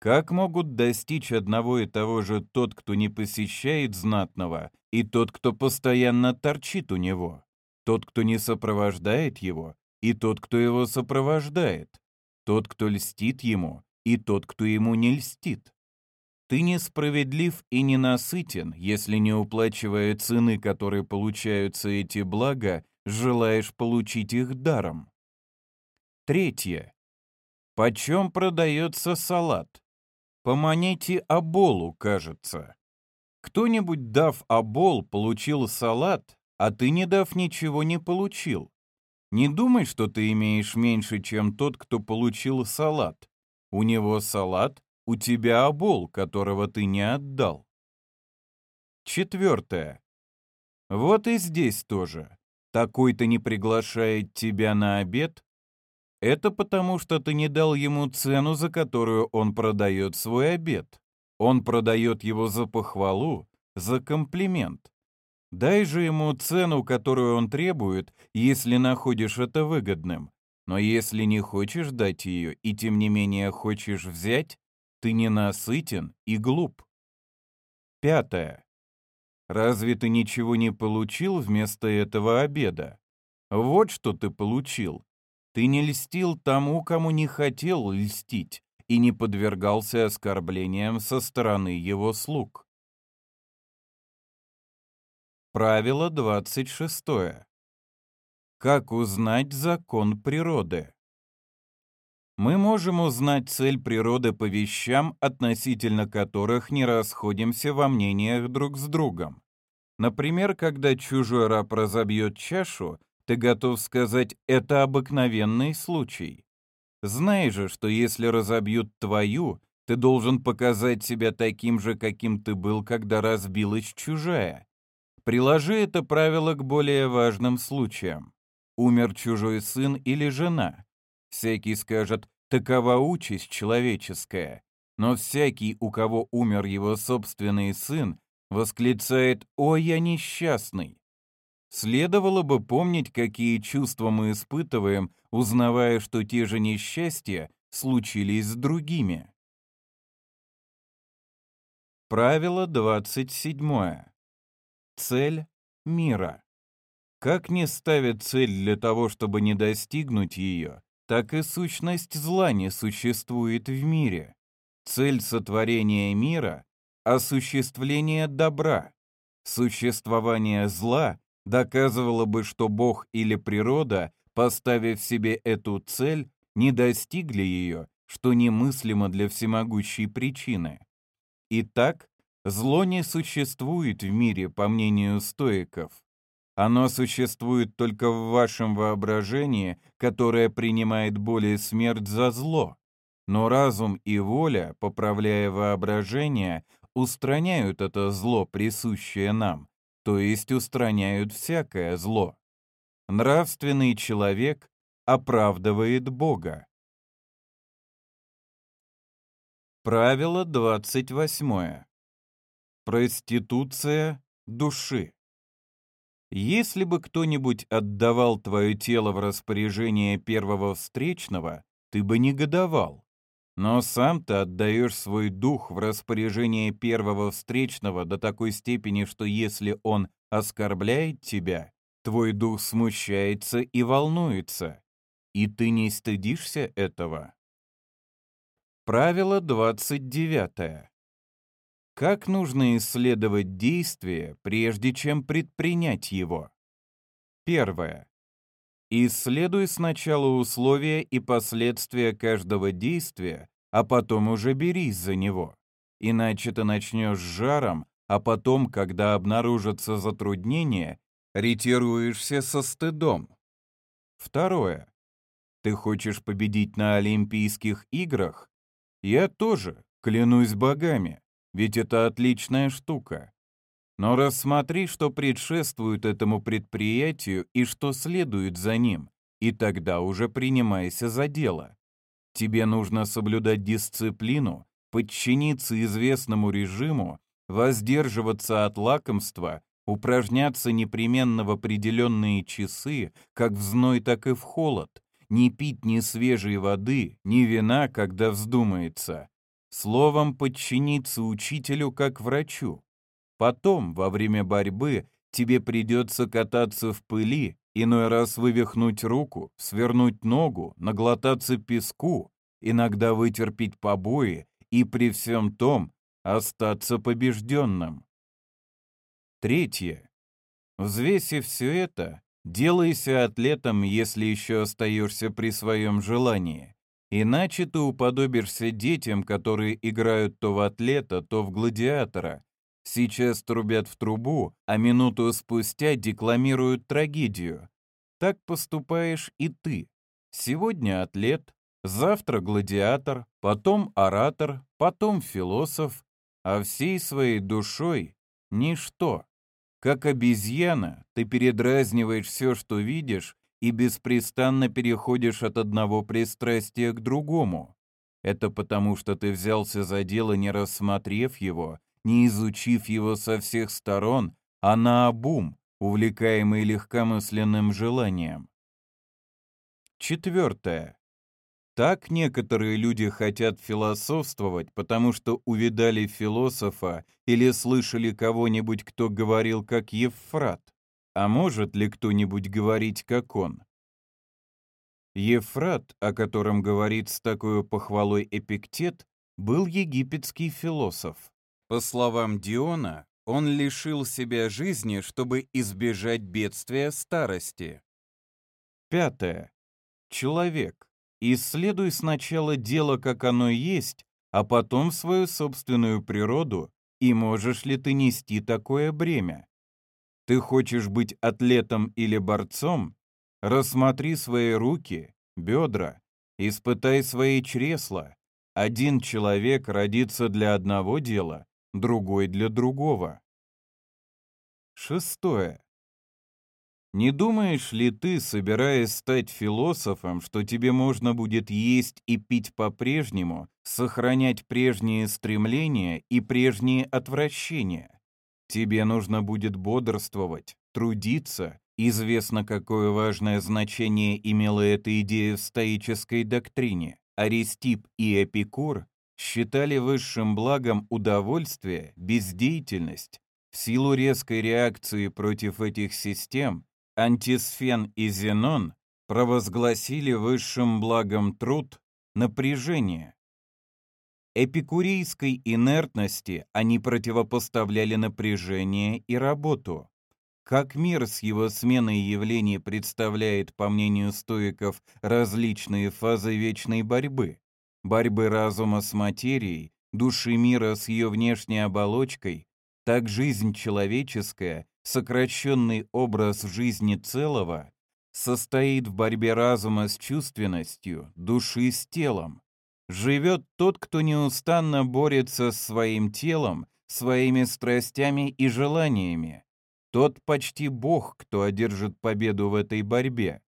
Как могут достичь одного и того же тот, кто не посещает знатного, и тот, кто постоянно торчит у него, тот, кто не сопровождает его, и тот, кто его сопровождает, тот, кто льстит ему, и тот, кто ему не льстит? Ты несправедлив и ненасытен, если не уплачивая цены, которые получаются эти блага, желаешь получить их даром. Третье. Почем продается салат? По монете оболу, кажется. Кто-нибудь, дав обол, получил салат, а ты, не дав ничего, не получил. Не думай, что ты имеешь меньше, чем тот, кто получил салат. У него салат, у тебя обол, которого ты не отдал. Четвертое. Вот и здесь тоже. Такой-то не приглашает тебя на обед. Это потому, что ты не дал ему цену, за которую он продает свой обед. Он продает его за похвалу, за комплимент. Дай же ему цену, которую он требует, если находишь это выгодным. Но если не хочешь дать ее и тем не менее хочешь взять, ты ненасытен и глуп. Пятое. Разве ты ничего не получил вместо этого обеда? Вот что ты получил. Ты не льстил тому, кому не хотел льстить, и не подвергался оскорблениям со стороны его слуг. Правило 26. Как узнать закон природы? Мы можем узнать цель природы по вещам, относительно которых не расходимся во мнениях друг с другом. Например, когда чужой раб разобьет чашу, ты готов сказать «это обыкновенный случай». Знай же, что если разобьют твою, ты должен показать себя таким же, каким ты был, когда разбилась чужая. Приложи это правило к более важным случаям. Умер чужой сын или жена. Всякий скажет «такова участь человеческая», но всякий, у кого умер его собственный сын, восклицает «О, я несчастный!». Следовало бы помнить, какие чувства мы испытываем, узнавая, что те же несчастья случились с другими. Правило 27. Цель мира. Как не ставят цель для того, чтобы не достигнуть ее, так и сущность зла не существует в мире. Цель сотворения мира — осуществление добра. Существование зла доказывало бы, что Бог или природа, поставив себе эту цель, не достигли ее, что немыслимо для всемогущей причины. Итак, зло не существует в мире, по мнению стоиков. Оно существует только в вашем воображении, которое принимает боль и смерть за зло. Но разум и воля, поправляя воображение, устраняют это зло, присущее нам, то есть устраняют всякое зло. Нравственный человек оправдывает Бога. Правило 28. Проституция души. Если бы кто-нибудь отдавал твое тело в распоряжение первого встречного, ты бы негодовал. Но сам ты отдаешь свой дух в распоряжение первого встречного до такой степени, что если он оскорбляет тебя, твой дух смущается и волнуется, и ты не стыдишься этого. Правило 29. Как нужно исследовать действие, прежде чем предпринять его? Первое. Исследуй сначала условия и последствия каждого действия, а потом уже берись за него. Иначе ты начнешь с жаром, а потом, когда обнаружатся затруднения, ретируешься со стыдом. Второе. Ты хочешь победить на Олимпийских играх? Я тоже, клянусь богами ведь это отличная штука. Но рассмотри, что предшествует этому предприятию и что следует за ним, и тогда уже принимайся за дело. Тебе нужно соблюдать дисциплину, подчиниться известному режиму, воздерживаться от лакомства, упражняться непременно в определенные часы, как в зной, так и в холод, не пить ни свежей воды, ни вина, когда вздумается, Словом, подчиниться учителю как врачу. Потом, во время борьбы, тебе придется кататься в пыли, иной раз вывихнуть руку, свернуть ногу, наглотаться песку, иногда вытерпеть побои и при всем том остаться побежденным. Третье. Взвесив все это, делайся атлетом, если еще остаешься при своем желании. Иначе ты уподобишься детям, которые играют то в атлета, то в гладиатора. Сейчас трубят в трубу, а минуту спустя декламируют трагедию. Так поступаешь и ты. Сегодня атлет, завтра гладиатор, потом оратор, потом философ, а всей своей душой — ничто. Как обезьяна, ты передразниваешь все, что видишь, и беспрестанно переходишь от одного пристрастия к другому. Это потому, что ты взялся за дело, не рассмотрев его, не изучив его со всех сторон, а наобум, увлекаемый легкомысленным желанием. Четвертое. Так некоторые люди хотят философствовать, потому что увидали философа или слышали кого-нибудь, кто говорил как Евфрат. А может ли кто-нибудь говорить как он? Ефрат, о котором говорит с такой похвалой Эпиктет, был египетский философ. По словам Диона, он лишил себя жизни, чтобы избежать бедствия старости. Пятое. Человек. Исследуй сначала дело, как оно есть, а потом свою собственную природу, и можешь ли ты нести такое бремя. Ты хочешь быть атлетом или борцом? Рассмотри свои руки, бедра, испытай свои чресла. Один человек родится для одного дела, другой для другого. Шестое. Не думаешь ли ты, собираясь стать философом, что тебе можно будет есть и пить по-прежнему, сохранять прежние стремления и прежние отвращения? Тебе нужно будет бодрствовать, трудиться. Известно, какое важное значение имела эта идея в стоической доктрине. Аристип и Эпикур считали высшим благом удовольствие, бездеятельность. В силу резкой реакции против этих систем, Антисфен и Зенон провозгласили высшим благом труд напряжение. Эпикурейской инертности они противопоставляли напряжение и работу. Как мир с его сменой явлений представляет, по мнению стоиков, различные фазы вечной борьбы борьбы разума с материей, души мира с ее внешней оболочкой, так жизнь человеческая, сокращенный образ жизни целого, состоит в борьбе разума с чувственностью, души с телом. Живет тот, кто неустанно борется с своим телом, своими страстями и желаниями. Тот почти Бог, кто одержит победу в этой борьбе.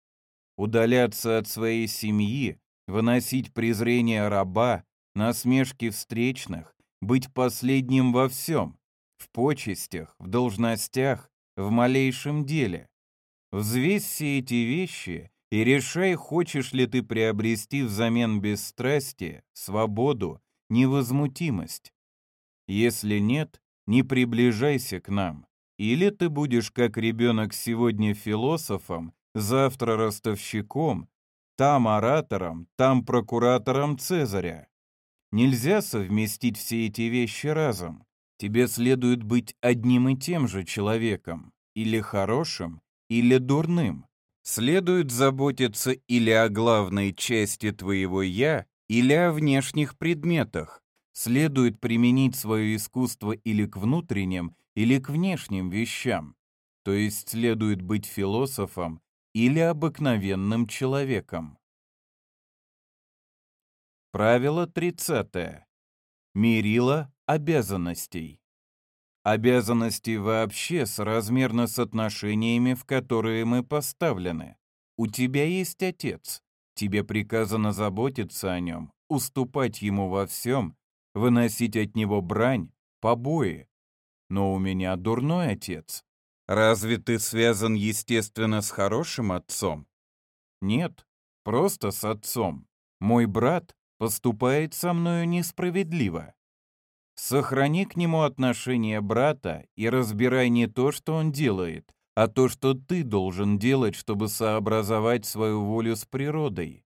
Удаляться от своей семьи, выносить презрение раба, насмешки встречных, быть последним во всем, в почестях, в должностях, в малейшем деле. Взвесь все эти вещи и решай, хочешь ли ты приобрести взамен бесстрастие, свободу, невозмутимость. Если нет, не приближайся к нам. Или ты будешь как ребенок сегодня философом, завтра ростовщиком, там оратором, там прокуратором Цезаря. Нельзя совместить все эти вещи разом. Тебе следует быть одним и тем же человеком, или хорошим, или дурным. Следует заботиться или о главной части твоего «я», или о внешних предметах. Следует применить свое искусство или к внутренним, или к внешним вещам. То есть следует быть философом или обыкновенным человеком. Правило 30. Мерило обязанностей. Обязанности вообще соразмерно с отношениями, в которые мы поставлены. У тебя есть отец. Тебе приказано заботиться о нем, уступать ему во всем, выносить от него брань, побои. Но у меня дурной отец. Разве ты связан, естественно, с хорошим отцом? Нет, просто с отцом. Мой брат поступает со мною несправедливо. Сохрани к нему отношение брата и разбирай не то, что он делает, а то, что ты должен делать, чтобы сообразовать свою волю с природой.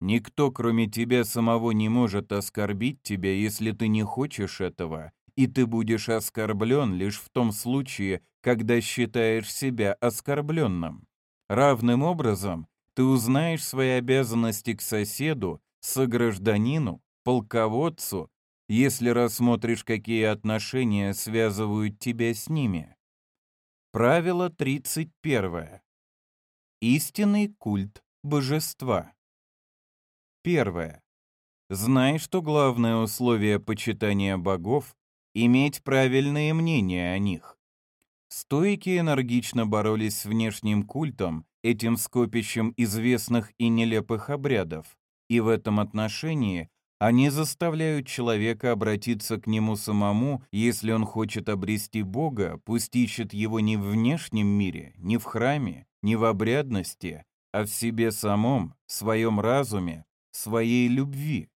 Никто, кроме тебя самого, не может оскорбить тебя, если ты не хочешь этого, и ты будешь оскорблен лишь в том случае, когда считаешь себя оскорбленным. Равным образом ты узнаешь свои обязанности к соседу, согражданину, полководцу, если рассмотришь, какие отношения связывают тебя с ними. Правило 31. Истинный культ божества. Первое. Знай, что главное условие почитания богов — иметь правильное мнение о них. Стоики энергично боролись с внешним культом, этим скопищем известных и нелепых обрядов, и в этом отношении они заставляют человека обратиться к нему самому, если он хочет обрести Бога, пусть ищет его не в внешнем мире, не в храме, не в обрядности, а в себе самом, в своем разуме, своей любви.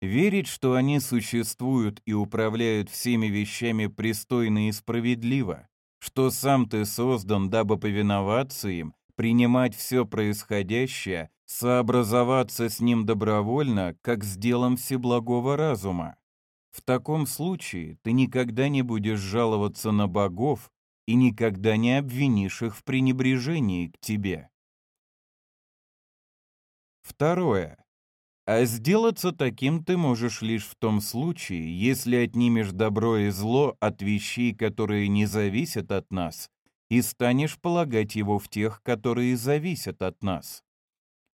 Верить, что они существуют и управляют всеми вещами пристойно и справедливо, что сам ты создан, дабы повиноваться им, принимать все происходящее, сообразоваться с ним добровольно, как с делом всеблагого разума. В таком случае ты никогда не будешь жаловаться на богов и никогда не обвинишь их в пренебрежении к тебе. Второе. А сделаться таким ты можешь лишь в том случае, если отнимешь добро и зло от вещей, которые не зависят от нас, и станешь полагать его в тех, которые зависят от нас.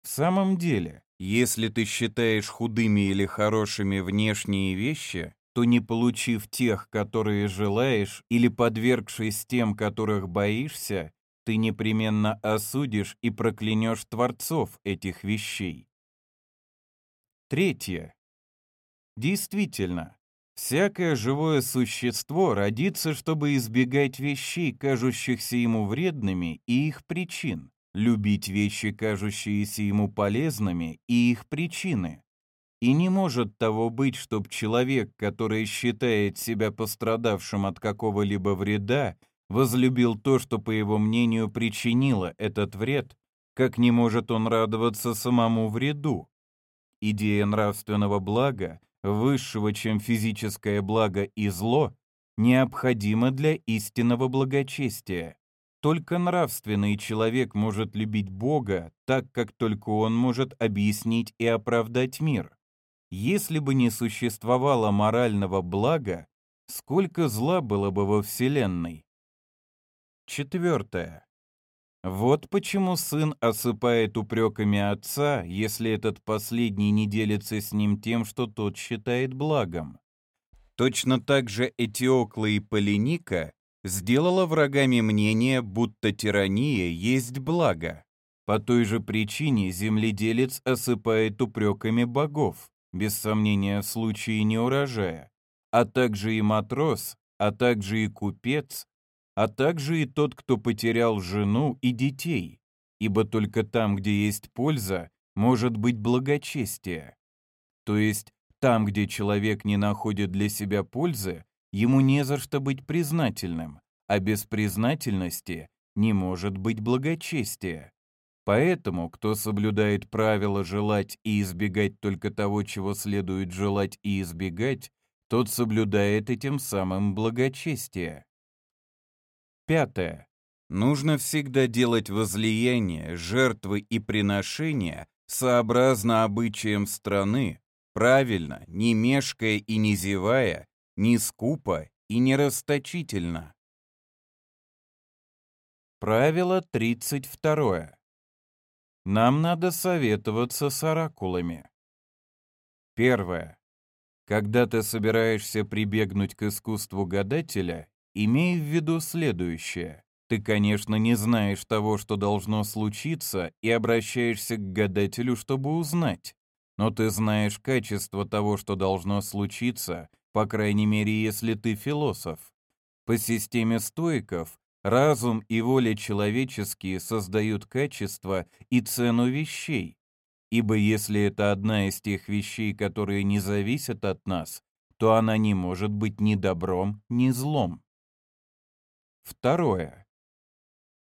В самом деле, если ты считаешь худыми или хорошими внешние вещи, то не получив тех, которые желаешь, или подвергшись тем, которых боишься, ты непременно осудишь и проклянешь творцов этих вещей. Третье. Действительно, всякое живое существо родится, чтобы избегать вещей, кажущихся ему вредными, и их причин, любить вещи, кажущиеся ему полезными, и их причины. И не может того быть, чтоб человек, который считает себя пострадавшим от какого-либо вреда, возлюбил то, что, по его мнению, причинило этот вред, как не может он радоваться самому вреду, Идея нравственного блага, высшего, чем физическое благо и зло, необходима для истинного благочестия. Только нравственный человек может любить Бога так, как только он может объяснить и оправдать мир. Если бы не существовало морального блага, сколько зла было бы во Вселенной? Четвертое. Вот почему сын осыпает упреками отца, если этот последний не делится с ним тем, что тот считает благом. Точно так же Этиокла и Полиника сделала врагами мнение, будто тирания есть благо. По той же причине земледелец осыпает упреками богов, без сомнения в случае неурожая, а также и матрос, а также и купец, а также и тот, кто потерял жену и детей, ибо только там, где есть польза, может быть благочестие. То есть там, где человек не находит для себя пользы, ему не за что быть признательным, а без признательности не может быть благочестия. Поэтому, кто соблюдает правила желать и избегать только того, чего следует желать и избегать, тот соблюдает этим самым благочестие. Пятое. Нужно всегда делать возлияние, жертвы и приношения сообразно обычаям страны, правильно, не мешкая и не зевая, не скупо и не расточительно. Правило 32. Нам надо советоваться с оракулами. Первое. Когда ты собираешься прибегнуть к искусству гадателя, Имей в виду следующее. Ты, конечно, не знаешь того, что должно случиться, и обращаешься к гадателю, чтобы узнать. Но ты знаешь качество того, что должно случиться, по крайней мере, если ты философ. По системе стоиков разум и воля человеческие создают качество и цену вещей. Ибо если это одна из тех вещей, которые не зависят от нас, то она не может быть ни добром, ни злом. Второе.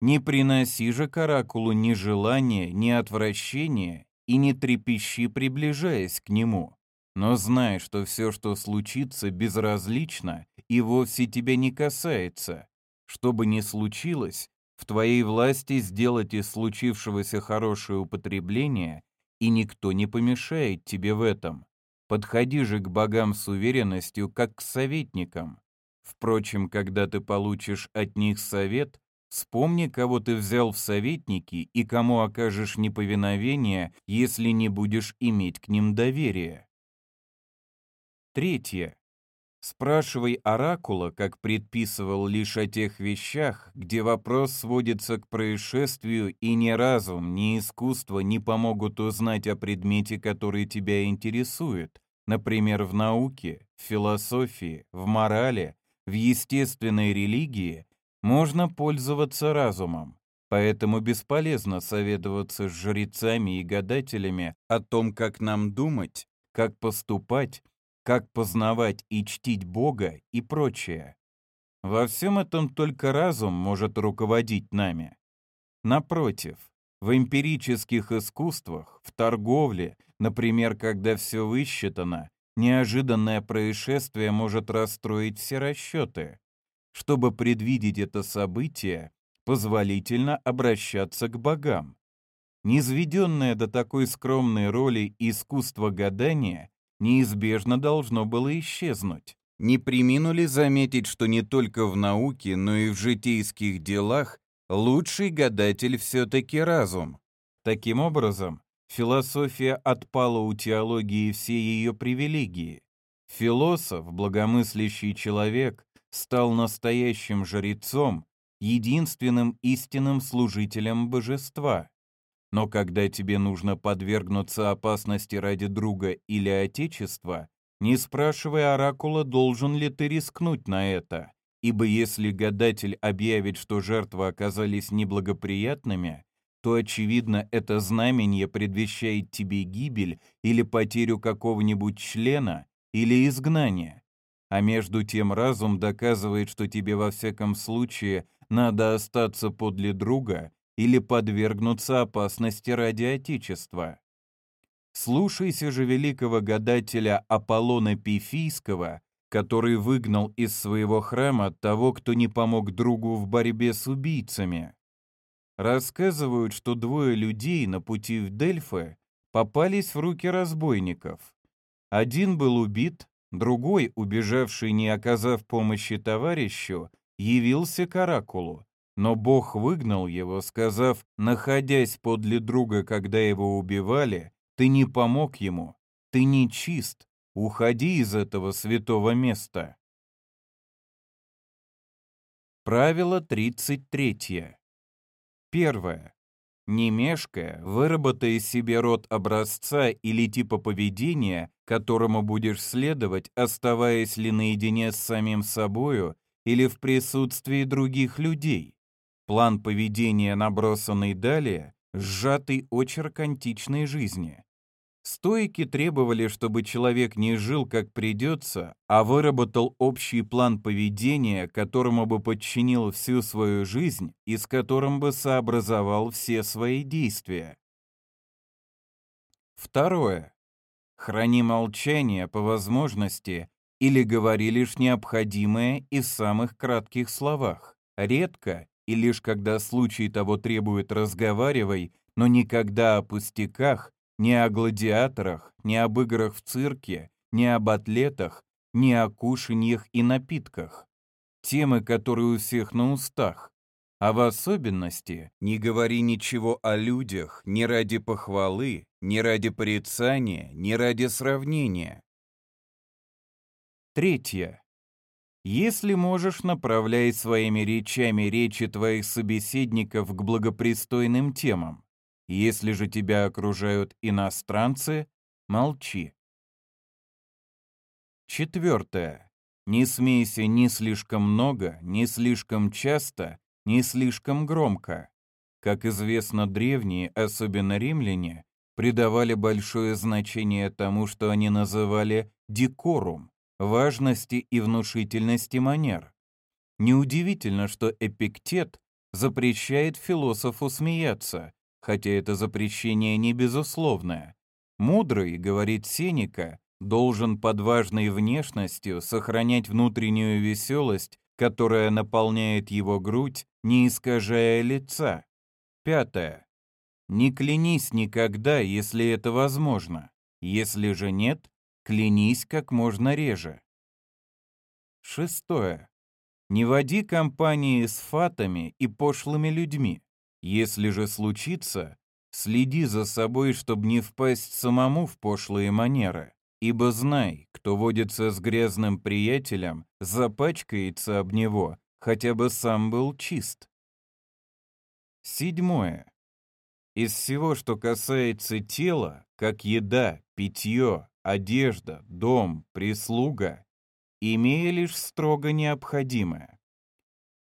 Не приноси же к оракулу ни желания, ни отвращения, и не трепещи, приближаясь к нему. Но знай, что все, что случится, безразлично и вовсе тебя не касается. Что бы ни случилось, в твоей власти сделать из случившегося хорошее употребление, и никто не помешает тебе в этом. Подходи же к богам с уверенностью, как к советникам. Впрочем, когда ты получишь от них совет, вспомни, кого ты взял в советники и кому окажешь неповиновение, если не будешь иметь к ним доверия. Третье. Спрашивай оракула, как предписывал, лишь о тех вещах, где вопрос сводится к происшествию, и ни разум, ни искусство не помогут узнать о предмете, который тебя интересует, например, в науке, в философии, в морали, в естественной религии, можно пользоваться разумом. Поэтому бесполезно советоваться с жрецами и гадателями о том, как нам думать, как поступать, как познавать и чтить Бога и прочее. Во всем этом только разум может руководить нами. Напротив, в эмпирических искусствах, в торговле, например, когда все высчитано, неожиданное происшествие может расстроить все расчеты. Чтобы предвидеть это событие, позволительно обращаться к богам. Низведенное до такой скромной роли искусство гадания неизбежно должно было исчезнуть. Не приминули заметить, что не только в науке, но и в житейских делах лучший гадатель все-таки разум. Таким образом, философия отпала у теологии все ее привилегии. Философ, благомыслящий человек, стал настоящим жрецом, единственным истинным служителем божества. Но когда тебе нужно подвергнуться опасности ради друга или отечества, не спрашивая оракула, должен ли ты рискнуть на это, ибо если гадатель объявит, что жертвы оказались неблагоприятными, то, очевидно, это знамение предвещает тебе гибель или потерю какого-нибудь члена или изгнание. А между тем разум доказывает, что тебе во всяком случае надо остаться подле друга или подвергнуться опасности ради Отечества. Слушайся же великого гадателя Аполлона Пифийского, который выгнал из своего храма того, кто не помог другу в борьбе с убийцами. Рассказывают, что двое людей на пути в Дельфы попались в руки разбойников. Один был убит, другой, убежавший, не оказав помощи товарищу, явился к оракулу. Но Бог выгнал его, сказав, находясь подле друга, когда его убивали, ты не помог ему, ты не чист, уходи из этого святого места. Правило 33. Первое. Не мешкая, выработай себе род образца или типа поведения, которому будешь следовать, оставаясь ли наедине с самим собою или в присутствии других людей. План поведения, набросанный далее, сжатый очерк античной жизни. Стоики требовали, чтобы человек не жил как придется, а выработал общий план поведения, которому бы подчинил всю свою жизнь и с которым бы сообразовал все свои действия. Второе. Храни молчание по возможности или говори лишь необходимое и в самых кратких словах. Редко и лишь когда случай того требует, разговаривай, но никогда о пустяках, ни о гладиаторах, ни об играх в цирке, ни об атлетах, ни о кушаньях и напитках. Темы, которые у всех на устах. А в особенности не говори ничего о людях ни ради похвалы, ни ради порицания, ни ради сравнения. Третье. Если можешь, направляй своими речами речи твоих собеседников к благопристойным темам. Если же тебя окружают иностранцы, молчи. Четвертое. Не смейся ни слишком много, ни слишком часто, ни слишком громко. Как известно, древние, особенно римляне, придавали большое значение тому, что они называли «декорум», важности и внушительности манер. Неудивительно, что Эпиктет запрещает философу смеяться, хотя это запрещение не безусловное. Мудрый, говорит Сенека, должен под важной внешностью сохранять внутреннюю веселость, которая наполняет его грудь, не искажая лица. Пятое. Не клянись никогда, если это возможно. Если же нет, клянись как можно реже. Шестое. Не води компании с фатами и пошлыми людьми. Если же случится, следи за собой, чтобы не впасть самому в пошлые манеры. Ибо знай, кто водится с грязным приятелем, запачкается об него, хотя бы сам был чист. Седьмое. Из всего, что касается тела, как еда, питье, одежда, дом, прислуга, имея лишь строго необходимое.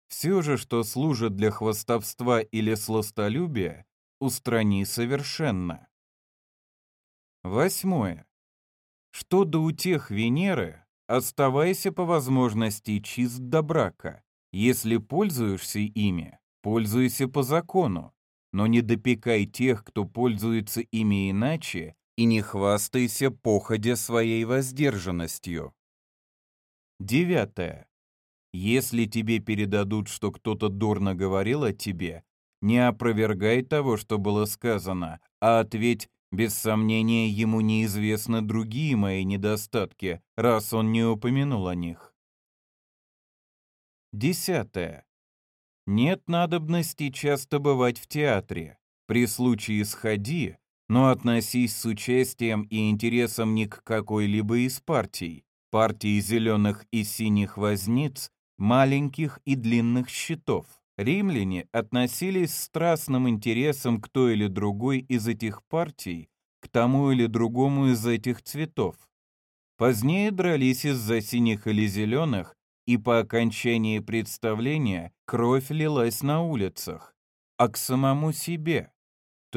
Все же, что служит для хвастовства или сластолюбия, устрани совершенно. Восьмое. Что до утех Венеры, оставайся по возможности чист до брака. Если пользуешься ими, пользуйся по закону, но не допекай тех, кто пользуется ими иначе, и не хвастайся походя своей воздержанностью. Девятое. Если тебе передадут, что кто-то дурно говорил о тебе, не опровергай того, что было сказано, а ответь без сомнения, ему неизвестны другие мои недостатки, раз он не упомянул о них. Десятое. Нет надобности часто бывать в театре. При случае сходи, но относись с участием и интересом не к какой-либо из партий. Партии зеленых и синих возниц, маленьких и длинных щитов. Римляне относились с страстным интересом к той или другой из этих партий, к тому или другому из этих цветов. Позднее дрались из-за синих или зеленых, и по окончании представления кровь лилась на улицах, а к самому себе.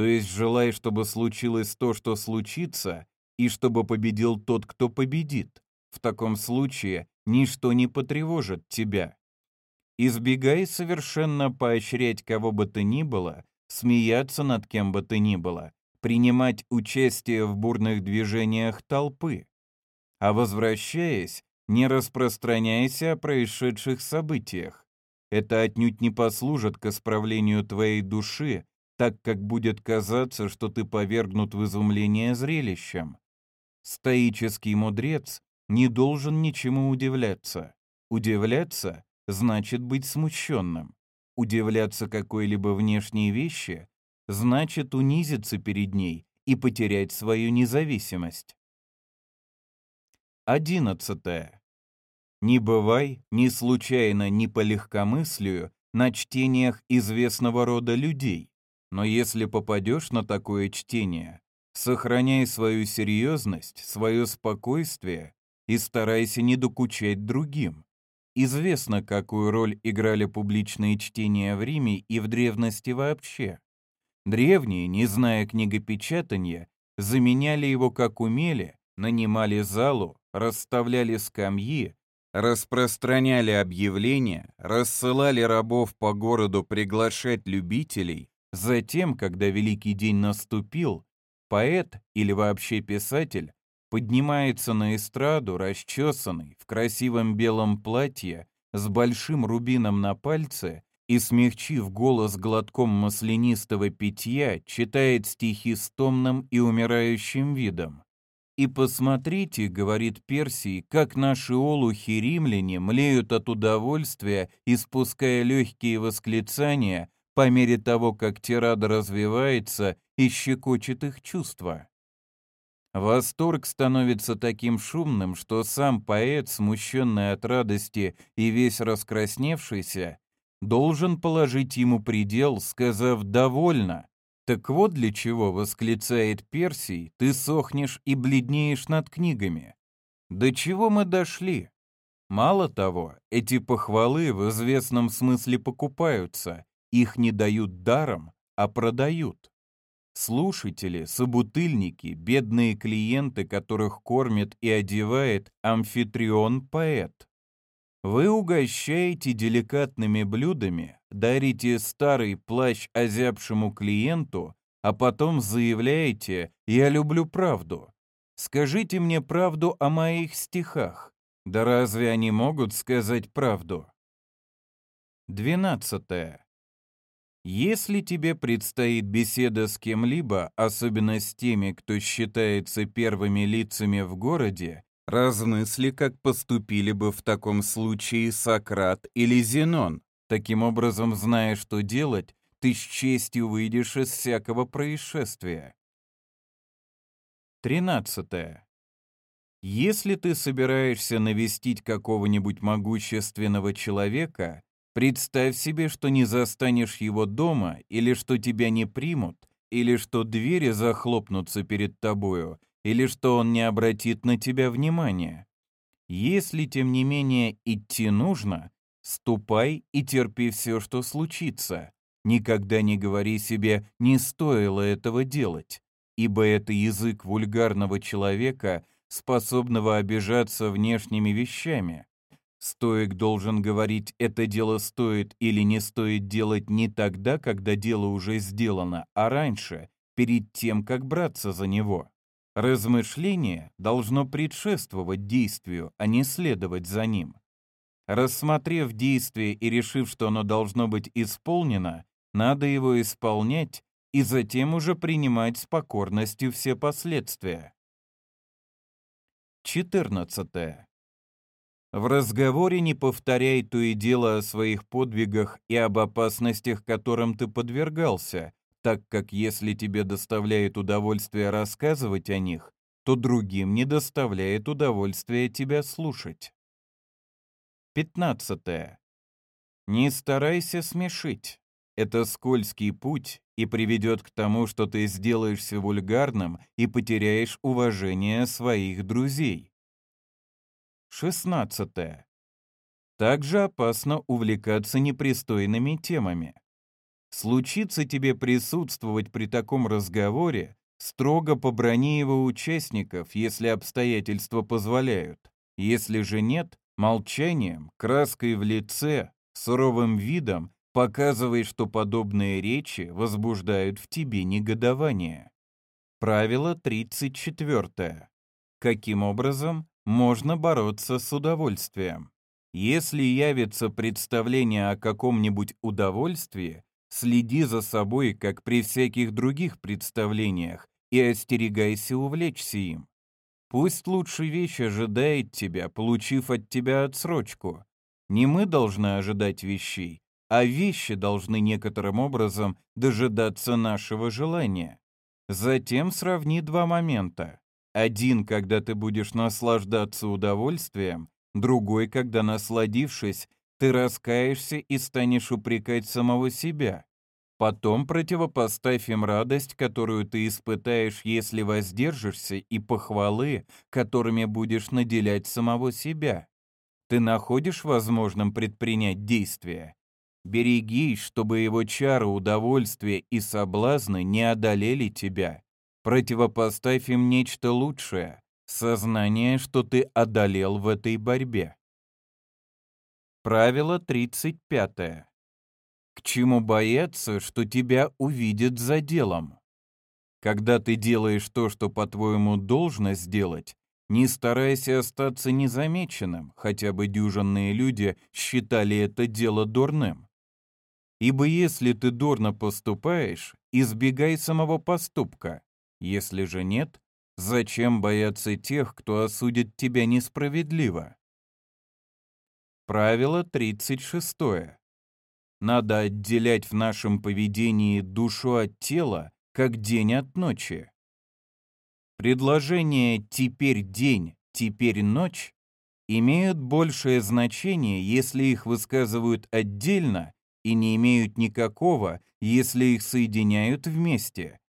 То есть желай, чтобы случилось то, что случится, и чтобы победил тот, кто победит. В таком случае ничто не потревожит тебя. Избегай совершенно поощрять кого бы то ни было, смеяться над кем бы то ни было, принимать участие в бурных движениях толпы. А возвращаясь, не распространяйся о происшедших событиях. Это отнюдь не послужит к исправлению твоей души, так как будет казаться, что ты повергнут в изумление зрелищем. Стоический мудрец не должен ничему удивляться. Удивляться значит быть смущенным. Удивляться какой-либо внешней вещи значит унизиться перед ней и потерять свою независимость. Одиннадцатое. Не бывай ни случайно, ни по легкомыслию на чтениях известного рода людей, но если попадешь на такое чтение, сохраняй свою серьезность, свое спокойствие и старайся не докучать другим. Известно, какую роль играли публичные чтения в Риме и в древности вообще. Древние, не зная книгопечатания, заменяли его как умели, нанимали залу, расставляли скамьи, распространяли объявления, рассылали рабов по городу приглашать любителей. Затем, когда Великий день наступил, поэт или вообще писатель поднимается на эстраду, расчесанный, в красивом белом платье, с большим рубином на пальце и, смягчив голос глотком маслянистого питья, читает стихи с томным и умирающим видом. «И посмотрите, — говорит Персий, — как наши олухи-римляне млеют от удовольствия, испуская легкие восклицания по мере того, как тирада развивается и щекочет их чувства. Восторг становится таким шумным, что сам поэт, смущенный от радости и весь раскрасневшийся, должен положить ему предел, сказав «довольно». Так вот для чего, восклицает Персий, ты сохнешь и бледнеешь над книгами. До чего мы дошли? Мало того, эти похвалы в известном смысле покупаются, их не дают даром, а продают. Слушатели, собутыльники, бедные клиенты, которых кормит и одевает амфитрион-поэт. Вы угощаете деликатными блюдами, дарите старый плащ озябшему клиенту, а потом заявляете «я люблю правду». Скажите мне правду о моих стихах. Да разве они могут сказать правду? Двенадцатое. Если тебе предстоит беседа с кем-либо, особенно с теми, кто считается первыми лицами в городе, размысли, как поступили бы в таком случае Сократ или Зенон. Таким образом, зная, что делать, ты с честью выйдешь из всякого происшествия. Тринадцатое. Если ты собираешься навестить какого-нибудь могущественного человека, представь себе, что не застанешь его дома, или что тебя не примут, или что двери захлопнутся перед тобою, или что он не обратит на тебя внимания. Если, тем не менее, идти нужно, ступай и терпи все, что случится. Никогда не говори себе «не стоило этого делать», ибо это язык вульгарного человека — способного обижаться внешними вещами. Стоик должен говорить, это дело стоит или не стоит делать не тогда, когда дело уже сделано, а раньше, перед тем, как браться за него. Размышление должно предшествовать действию, а не следовать за ним. Рассмотрев действие и решив, что оно должно быть исполнено, надо его исполнять и затем уже принимать с покорностью все последствия. 14. В разговоре не повторяй то и дело о своих подвигах и об опасностях, которым ты подвергался, так как если тебе доставляет удовольствие рассказывать о них, то другим не доставляет удовольствия тебя слушать. 15. Не старайся смешить. Это скользкий путь и приведет к тому, что ты сделаешься вульгарным и потеряешь уважение своих друзей. 16. Также опасно увлекаться непристойными темами. Случится тебе присутствовать при таком разговоре, строго поброни его участников, если обстоятельства позволяют. Если же нет, молчанием, краской в лице, суровым видом Показывай, что подобные речи возбуждают в тебе негодование. Правило 34. Каким образом можно бороться с удовольствием? Если явится представление о каком-нибудь удовольствии, следи за собой, как при всяких других представлениях, и остерегайся увлечься им. Пусть лучшая вещь ожидает тебя, получив от тебя отсрочку. Не мы должны ожидать вещей, а вещи должны некоторым образом дожидаться нашего желания. Затем сравни два момента. Один, когда ты будешь наслаждаться удовольствием, другой, когда, насладившись, ты раскаешься и станешь упрекать самого себя. Потом противопоставь им радость, которую ты испытаешь, если воздержишься, и похвалы, которыми будешь наделять самого себя. Ты находишь возможным предпринять действие? Берегись, чтобы его чары удовольствия и соблазны не одолели тебя. Противопоставь им нечто лучшее, сознание, что ты одолел в этой борьбе. Правило 35. К чему бояться, что тебя увидят за делом? Когда ты делаешь то, что, по-твоему, должно сделать, не старайся остаться незамеченным, хотя бы дюжинные люди считали это дело дурным. Ибо если ты дурно поступаешь, избегай самого поступка. Если же нет, зачем бояться тех, кто осудит тебя несправедливо? Правило 36. Надо отделять в нашем поведении душу от тела, как день от ночи. Предложение «теперь день», «теперь ночь» имеют большее значение, если их высказывают отдельно и не имеют никакого, если их соединяют вместе.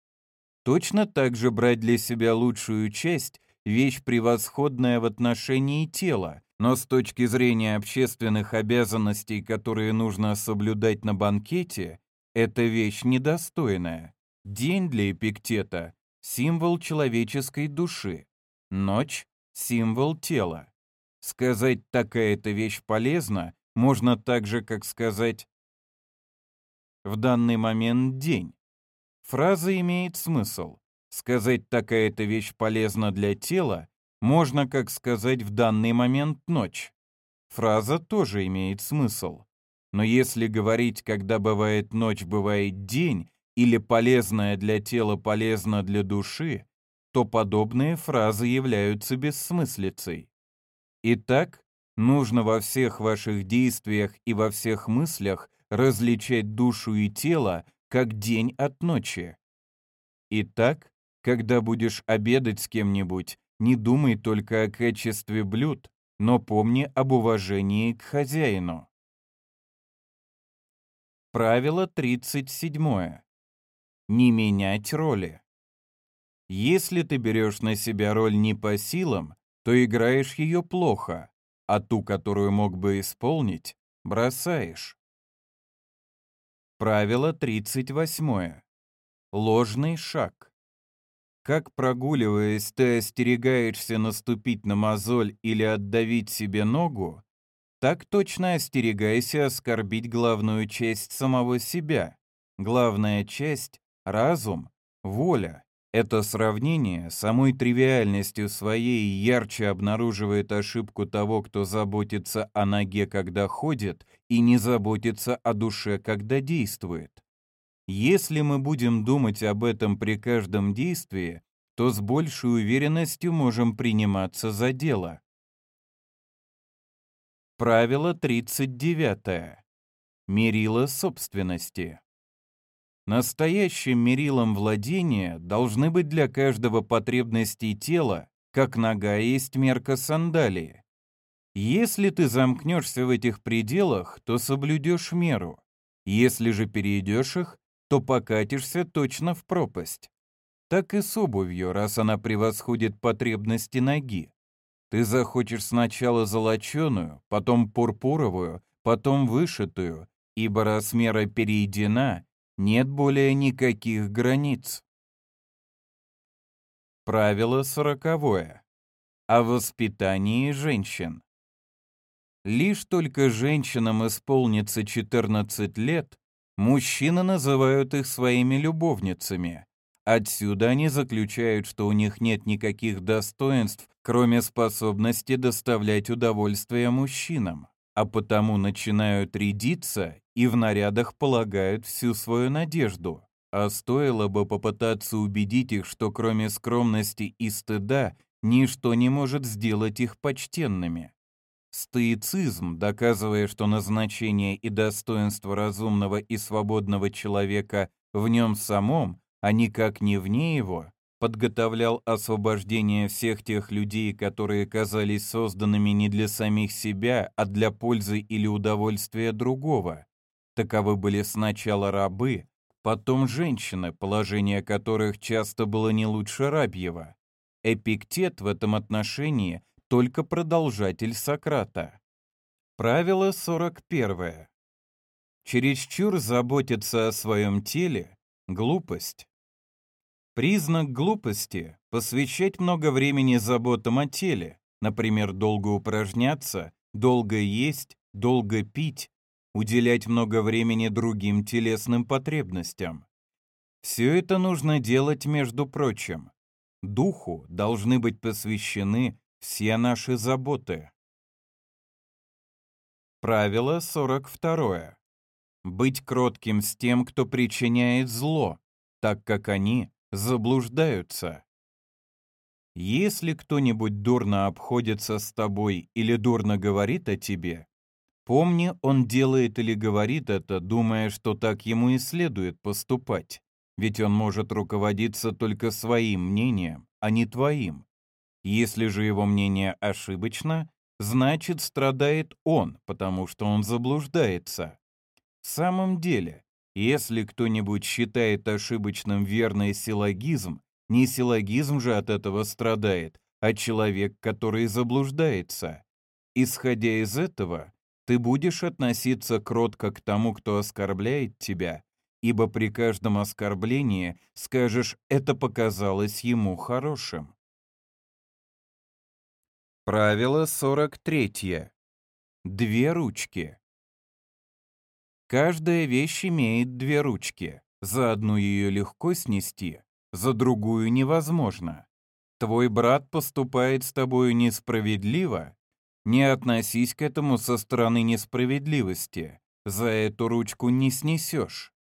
Точно так же брать для себя лучшую часть – вещь превосходная в отношении тела, но с точки зрения общественных обязанностей, которые нужно соблюдать на банкете, это вещь недостойная. День для Эпиктета – символ человеческой души, ночь – символ тела. Сказать «такая-то вещь полезна» можно так же, как сказать в данный момент день. Фраза имеет смысл. Сказать «такая-то вещь полезна для тела» можно как сказать «в данный момент ночь». Фраза тоже имеет смысл. Но если говорить, когда бывает ночь, бывает день, или полезное для тела полезно для души, то подобные фразы являются бессмыслицей. Итак, нужно во всех ваших действиях и во всех мыслях различать душу и тело как день от ночи. Итак, когда будешь обедать с кем-нибудь, не думай только о качестве блюд, но помни об уважении к хозяину. Правило 37. Не менять роли. Если ты берешь на себя роль не по силам, то играешь ее плохо, а ту, которую мог бы исполнить, бросаешь. Правило 38. Ложный шаг. Как прогуливаясь, ты остерегаешься наступить на мозоль или отдавить себе ногу, так точно остерегайся оскорбить главную часть самого себя. Главная часть — разум, воля. Это сравнение самой тривиальностью своей ярче обнаруживает ошибку того, кто заботится о ноге, когда ходит, и не заботится о душе, когда действует. Если мы будем думать об этом при каждом действии, то с большей уверенностью можем приниматься за дело. Правило 39. Мерило собственности. Настоящим мерилом владения должны быть для каждого потребностей тела, как нога есть мерка сандалии. Если ты замкнешься в этих пределах, то соблюдешь меру. Если же перейдешь их, то покатишься точно в пропасть. Так и с обувью, раз она превосходит потребности ноги. Ты захочешь сначала золоченую, потом пурпуровую, потом вышитую, ибо раз мера перейдена, нет более никаких границ. Правило сороковое. О воспитании женщин. Лишь только женщинам исполнится 14 лет, мужчины называют их своими любовницами. Отсюда они заключают, что у них нет никаких достоинств, кроме способности доставлять удовольствие мужчинам, а потому начинают рядиться и в нарядах полагают всю свою надежду. А стоило бы попытаться убедить их, что кроме скромности и стыда, ничто не может сделать их почтенными. Стоицизм, доказывая, что назначение и достоинство разумного и свободного человека в нем самом, а никак не вне его, подготовлял освобождение всех тех людей, которые казались созданными не для самих себя, а для пользы или удовольствия другого, Таковы были сначала рабы, потом женщины, положение которых часто было не лучше рабьего. Эпиктет в этом отношении только продолжатель Сократа. Правило 41. Чересчур заботиться о своем теле – глупость. Признак глупости – посвящать много времени заботам о теле, например, долго упражняться, долго есть, долго пить, уделять много времени другим телесным потребностям. Все это нужно делать, между прочим. Духу должны быть посвящены все наши заботы. Правило 42. Быть кротким с тем, кто причиняет зло, так как они заблуждаются. Если кто-нибудь дурно обходится с тобой или дурно говорит о тебе, Помни, он делает или говорит это, думая, что так ему и следует поступать. Ведь он может руководиться только своим мнением, а не твоим. Если же его мнение ошибочно, значит страдает он, потому что он заблуждается. В самом деле, если кто-нибудь считает ошибочным верный силлогизм, не силлогизм же от этого страдает, а человек, который заблуждается. Исходя из этого, ты будешь относиться кротко к тому, кто оскорбляет тебя, ибо при каждом оскорблении скажешь «это показалось ему хорошим». Правило 43. Две ручки. Каждая вещь имеет две ручки. За одну ее легко снести, за другую невозможно. Твой брат поступает с тобою несправедливо, не относись к этому со стороны несправедливости, за эту ручку не снесешь.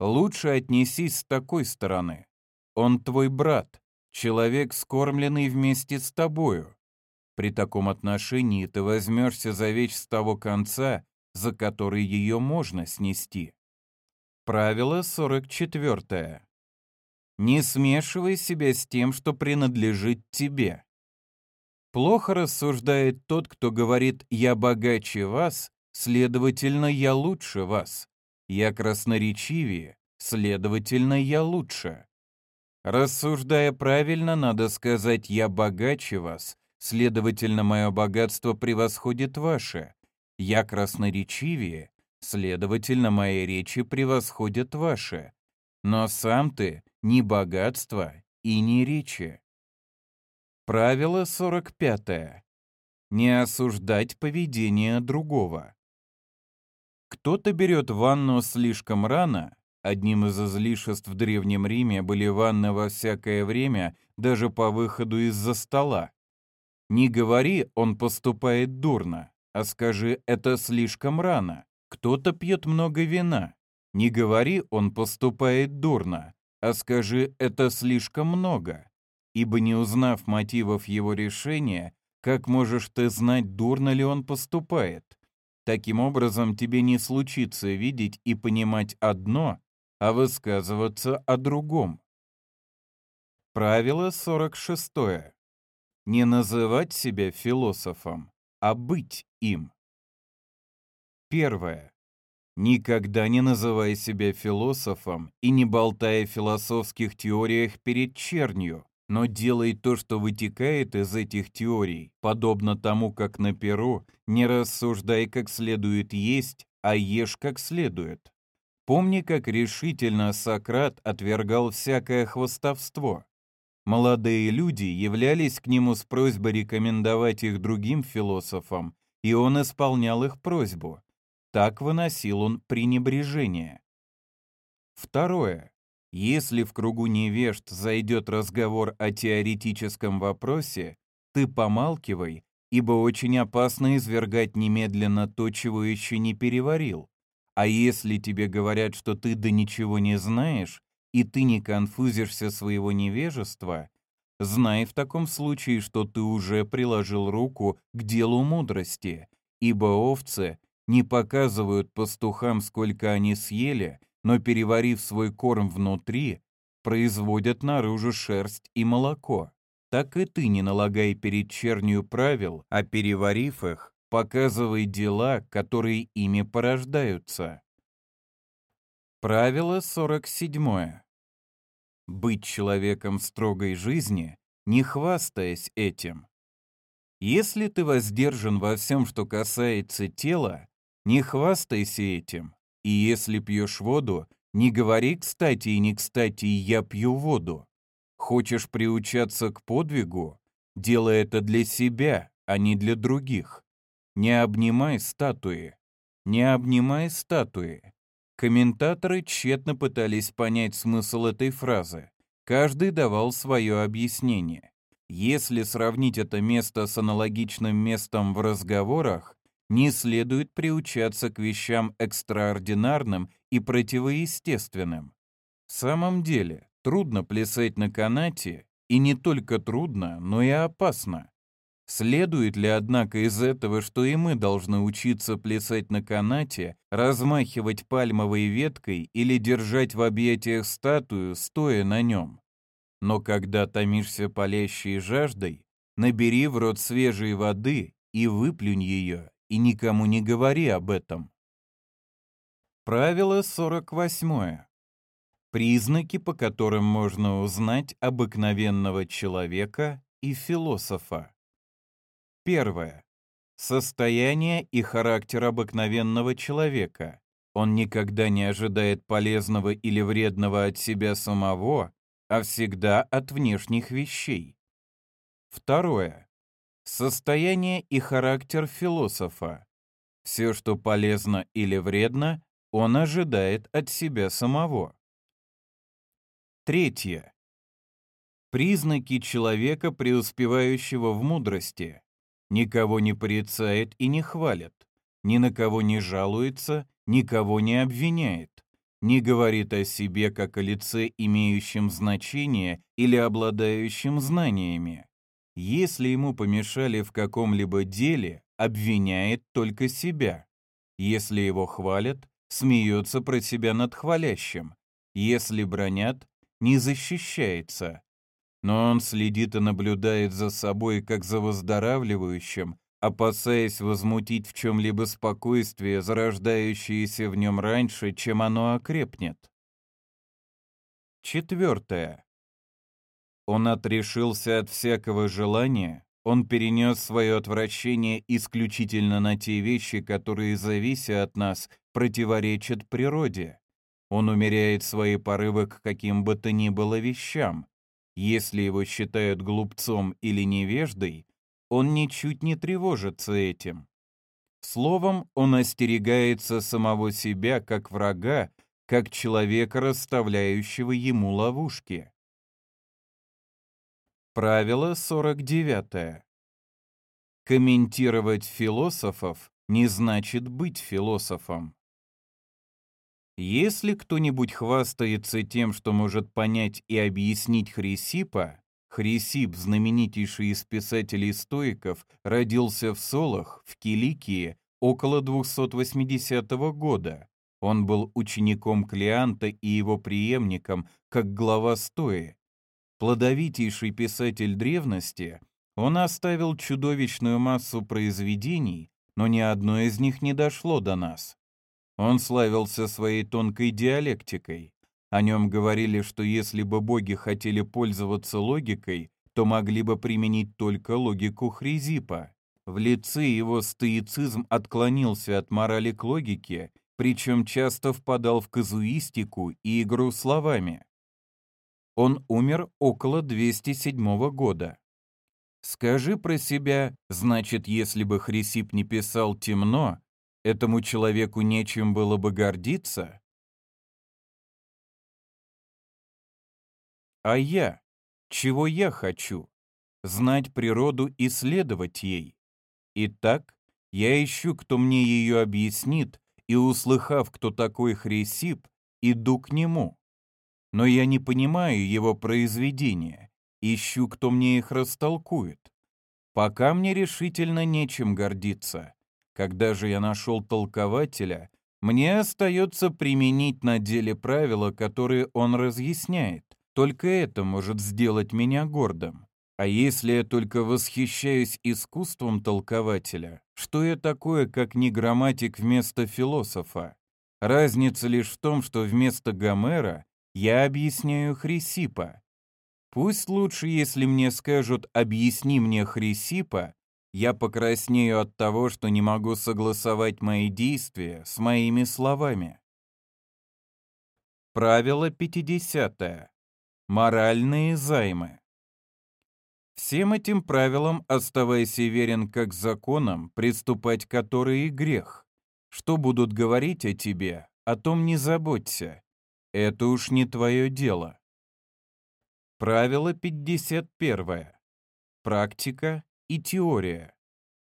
Лучше отнесись с такой стороны. Он твой брат, человек, скормленный вместе с тобою. При таком отношении ты возьмешься за вещь с того конца, за который ее можно снести. Правило 44. Не смешивай себя с тем, что принадлежит тебе. Плохо рассуждает тот, кто говорит «я богаче вас», следовательно, я лучше вас. Я красноречивее, следовательно, я лучше. Рассуждая правильно, надо сказать «я богаче вас», следовательно, мое богатство превосходит ваше. Я красноречивее, следовательно, мои речи превосходят ваши. Но сам ты ни богатство и ни речи. Правило 45. Не осуждать поведение другого. Кто-то берет ванну слишком рано, одним из излишеств в Древнем Риме были ванны во всякое время, даже по выходу из-за стола. Не говори, он поступает дурно, а скажи, это слишком рано. Кто-то пьет много вина. Не говори, он поступает дурно, а скажи, это слишком много. Ибо не узнав мотивов его решения, как можешь ты знать, дурно ли он поступает? Таким образом, тебе не случится видеть и понимать одно, а высказываться о другом. Правило 46. Не называть себя философом, а быть им. Первое. Никогда не называй себя философом и не болтай о философских теориях перед чернью, но делай то, что вытекает из этих теорий, подобно тому, как на перу, не рассуждай как следует есть, а ешь как следует. Помни, как решительно Сократ отвергал всякое хвостовство. Молодые люди являлись к нему с просьбой рекомендовать их другим философам, и он исполнял их просьбу. Так выносил он пренебрежение. Второе. Если в кругу невежд зайдет разговор о теоретическом вопросе, ты помалкивай, ибо очень опасно извергать немедленно то, чего еще не переварил. А если тебе говорят, что ты да ничего не знаешь, и ты не конфузишься своего невежества, знай в таком случае, что ты уже приложил руку к делу мудрости, ибо овцы не показывают пастухам, сколько они съели, но переварив свой корм внутри, производят наружу шерсть и молоко. Так и ты не налагай перед чернью правил, а переварив их, показывай дела, которые ими порождаются. Правило 47. Быть человеком строгой жизни, не хвастаясь этим. Если ты воздержан во всем, что касается тела, не хвастайся этим. И если пьешь воду, не говори кстати и не кстати «я пью воду». Хочешь приучаться к подвигу? Делай это для себя, а не для других. Не обнимай статуи. Не обнимай статуи. Комментаторы тщетно пытались понять смысл этой фразы. Каждый давал свое объяснение. Если сравнить это место с аналогичным местом в разговорах, не следует приучаться к вещам экстраординарным и противоестественным. В самом деле, трудно плясать на канате, и не только трудно, но и опасно. Следует ли, однако, из этого, что и мы должны учиться плясать на канате, размахивать пальмовой веткой или держать в объятиях статую, стоя на нем? Но когда томишься палящей жаждой, набери в рот свежей воды и выплюнь ее, и никому не говори об этом. Правило 48. Признаки, по которым можно узнать обыкновенного человека и философа. Первое. Состояние и характер обыкновенного человека. Он никогда не ожидает полезного или вредного от себя самого, а всегда от внешних вещей. Второе. Состояние и характер философа. Все, что полезно или вредно, он ожидает от себя самого. Третье. Признаки человека, преуспевающего в мудрости. Никого не порицает и не хвалит, ни на кого не жалуется, никого не обвиняет, не говорит о себе как о лице, имеющем значение или обладающем знаниями. Если ему помешали в каком-либо деле, обвиняет только себя. Если его хвалят, смеется про себя над хвалящим. Если бронят, не защищается, но он следит и наблюдает за собой, как за выздоравливающим, опасаясь возмутить в чем-либо спокойствие, зарождающееся в нем раньше, чем оно окрепнет. Четвертое. Он отрешился от всякого желания, он перенес свое отвращение исключительно на те вещи, которые, завися от нас, противоречат природе. Он умеряет свои порывы к каким бы то ни было вещам, если его считают глупцом или невеждой, он ничуть не тревожится этим. Словом, он остерегается самого себя как врага, как человека, расставляющего ему ловушки. Правило 49. Комментировать философов не значит быть философом. Если кто-нибудь хвастается тем, что может понять и объяснить Хрисипа, Хрисип, знаменитейший из писателей-стоиков, родился в Солах, в Киликии, около 280 года. Он был учеником Клеанта и его преемником, как глава стои. Плодовитейший писатель древности, он оставил чудовищную массу произведений, но ни одно из них не дошло до нас. Он славился своей тонкой диалектикой. О нем говорили, что если бы боги хотели пользоваться логикой, то могли бы применить только логику Хризипа. В лице его стоицизм отклонился от морали к логике, причем часто впадал в казуистику и игру словами. Он умер около 207 года. Скажи про себя, значит, если бы Хрисип не писал темно, Этому человеку нечем было бы гордиться? А я? Чего я хочу? Знать природу и следовать ей. Итак, я ищу, кто мне ее объяснит, и, услыхав, кто такой Хрисип, иду к нему. Но я не понимаю его произведения, ищу, кто мне их растолкует. Пока мне решительно нечем гордиться. Когда же я нашел толкователя, мне остается применить на деле правила, которые он разъясняет. Только это может сделать меня гордым. А если я только восхищаюсь искусством толкователя, что я такое, как не грамматик вместо философа? Разница лишь в том, что вместо Гомера я объясняю Хрисипа. Пусть лучше, если мне скажут «объясни мне Хрисипа», я покраснею от того, что не могу согласовать мои действия с моими словами. Правило 50. Моральные займы. Всем этим правилам оставайся верен как законам, приступать которые грех. Что будут говорить о тебе, о том не заботься. Это уж не твое дело. Правило 51. Практика и теория.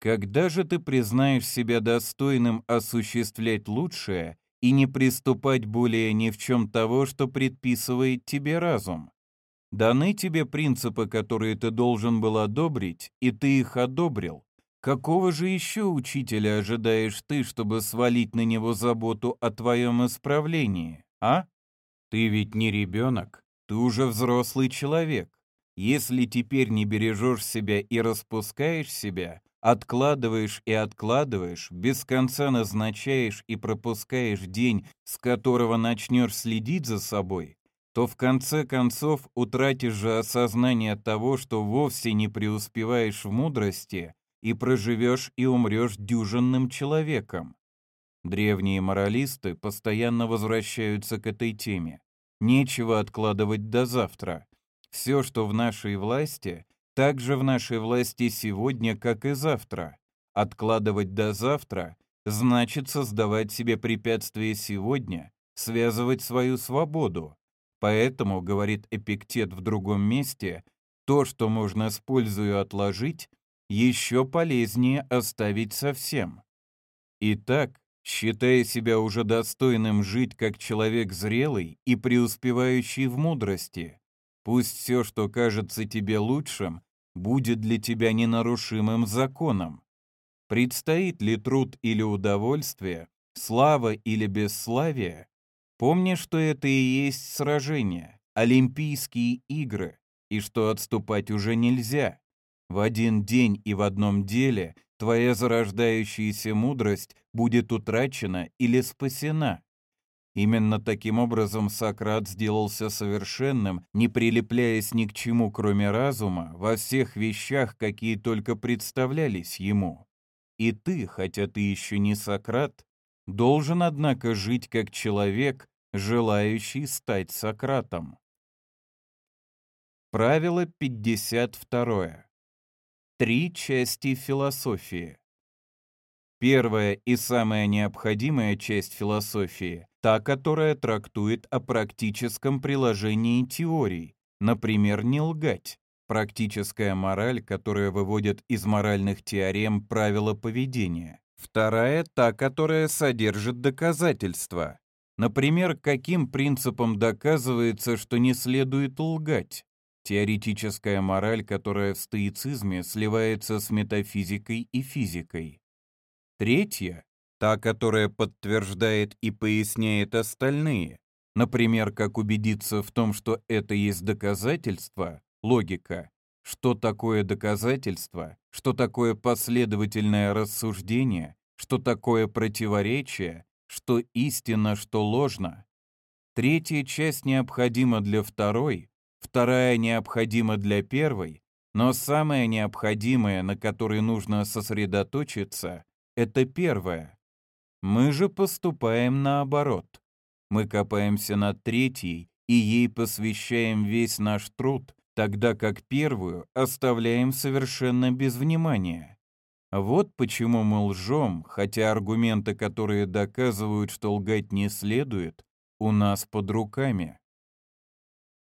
Когда же ты признаешь себя достойным осуществлять лучшее и не приступать более ни в чем того, что предписывает тебе разум? Даны тебе принципы, которые ты должен был одобрить, и ты их одобрил. Какого же еще учителя ожидаешь ты, чтобы свалить на него заботу о твоем исправлении, а? Ты ведь не ребенок, ты уже взрослый человек. Если теперь не бережешь себя и распускаешь себя, откладываешь и откладываешь, без конца назначаешь и пропускаешь день, с которого начнешь следить за собой, то в конце концов утратишь же осознание того, что вовсе не преуспеваешь в мудрости и проживешь и умрешь дюжинным человеком. Древние моралисты постоянно возвращаются к этой теме. Нечего откладывать до завтра. Все, что в нашей власти, также в нашей власти сегодня, как и завтра. Откладывать до завтра значит создавать себе препятствия сегодня, связывать свою свободу. Поэтому, говорит Эпиктет в другом месте, то, что можно с пользою отложить, еще полезнее оставить совсем. Итак, считая себя уже достойным жить как человек зрелый и преуспевающий в мудрости, пусть все, что кажется тебе лучшим, будет для тебя ненарушимым законом. Предстоит ли труд или удовольствие, слава или бесславие, помни, что это и есть сражение, Олимпийские игры, и что отступать уже нельзя. В один день и в одном деле твоя зарождающаяся мудрость будет утрачена или спасена. Именно таким образом Сократ сделался совершенным, не прилепляясь ни к чему, кроме разума, во всех вещах, какие только представлялись ему. И ты, хотя ты еще не Сократ, должен, однако, жить как человек, желающий стать Сократом. Правило 52. Три части философии. Первая и самая необходимая часть философии та, которая трактует о практическом приложении теорий, например, не лгать, практическая мораль, которая выводит из моральных теорем правила поведения. Вторая – та, которая содержит доказательства. Например, каким принципом доказывается, что не следует лгать. Теоретическая мораль, которая в стоицизме сливается с метафизикой и физикой. Третья Та, которая подтверждает и поясняет остальные. Например, как убедиться в том, что это есть доказательство, логика. Что такое доказательство, что такое последовательное рассуждение, что такое противоречие, что истинно, что ложно. Третья часть необходима для второй, вторая необходима для первой, но самое необходимое, на которой нужно сосредоточиться, это первое. Мы же поступаем наоборот. Мы копаемся над третьей и ей посвящаем весь наш труд, тогда как первую оставляем совершенно без внимания. Вот почему мы лжем, хотя аргументы, которые доказывают, что лгать не следует, у нас под руками.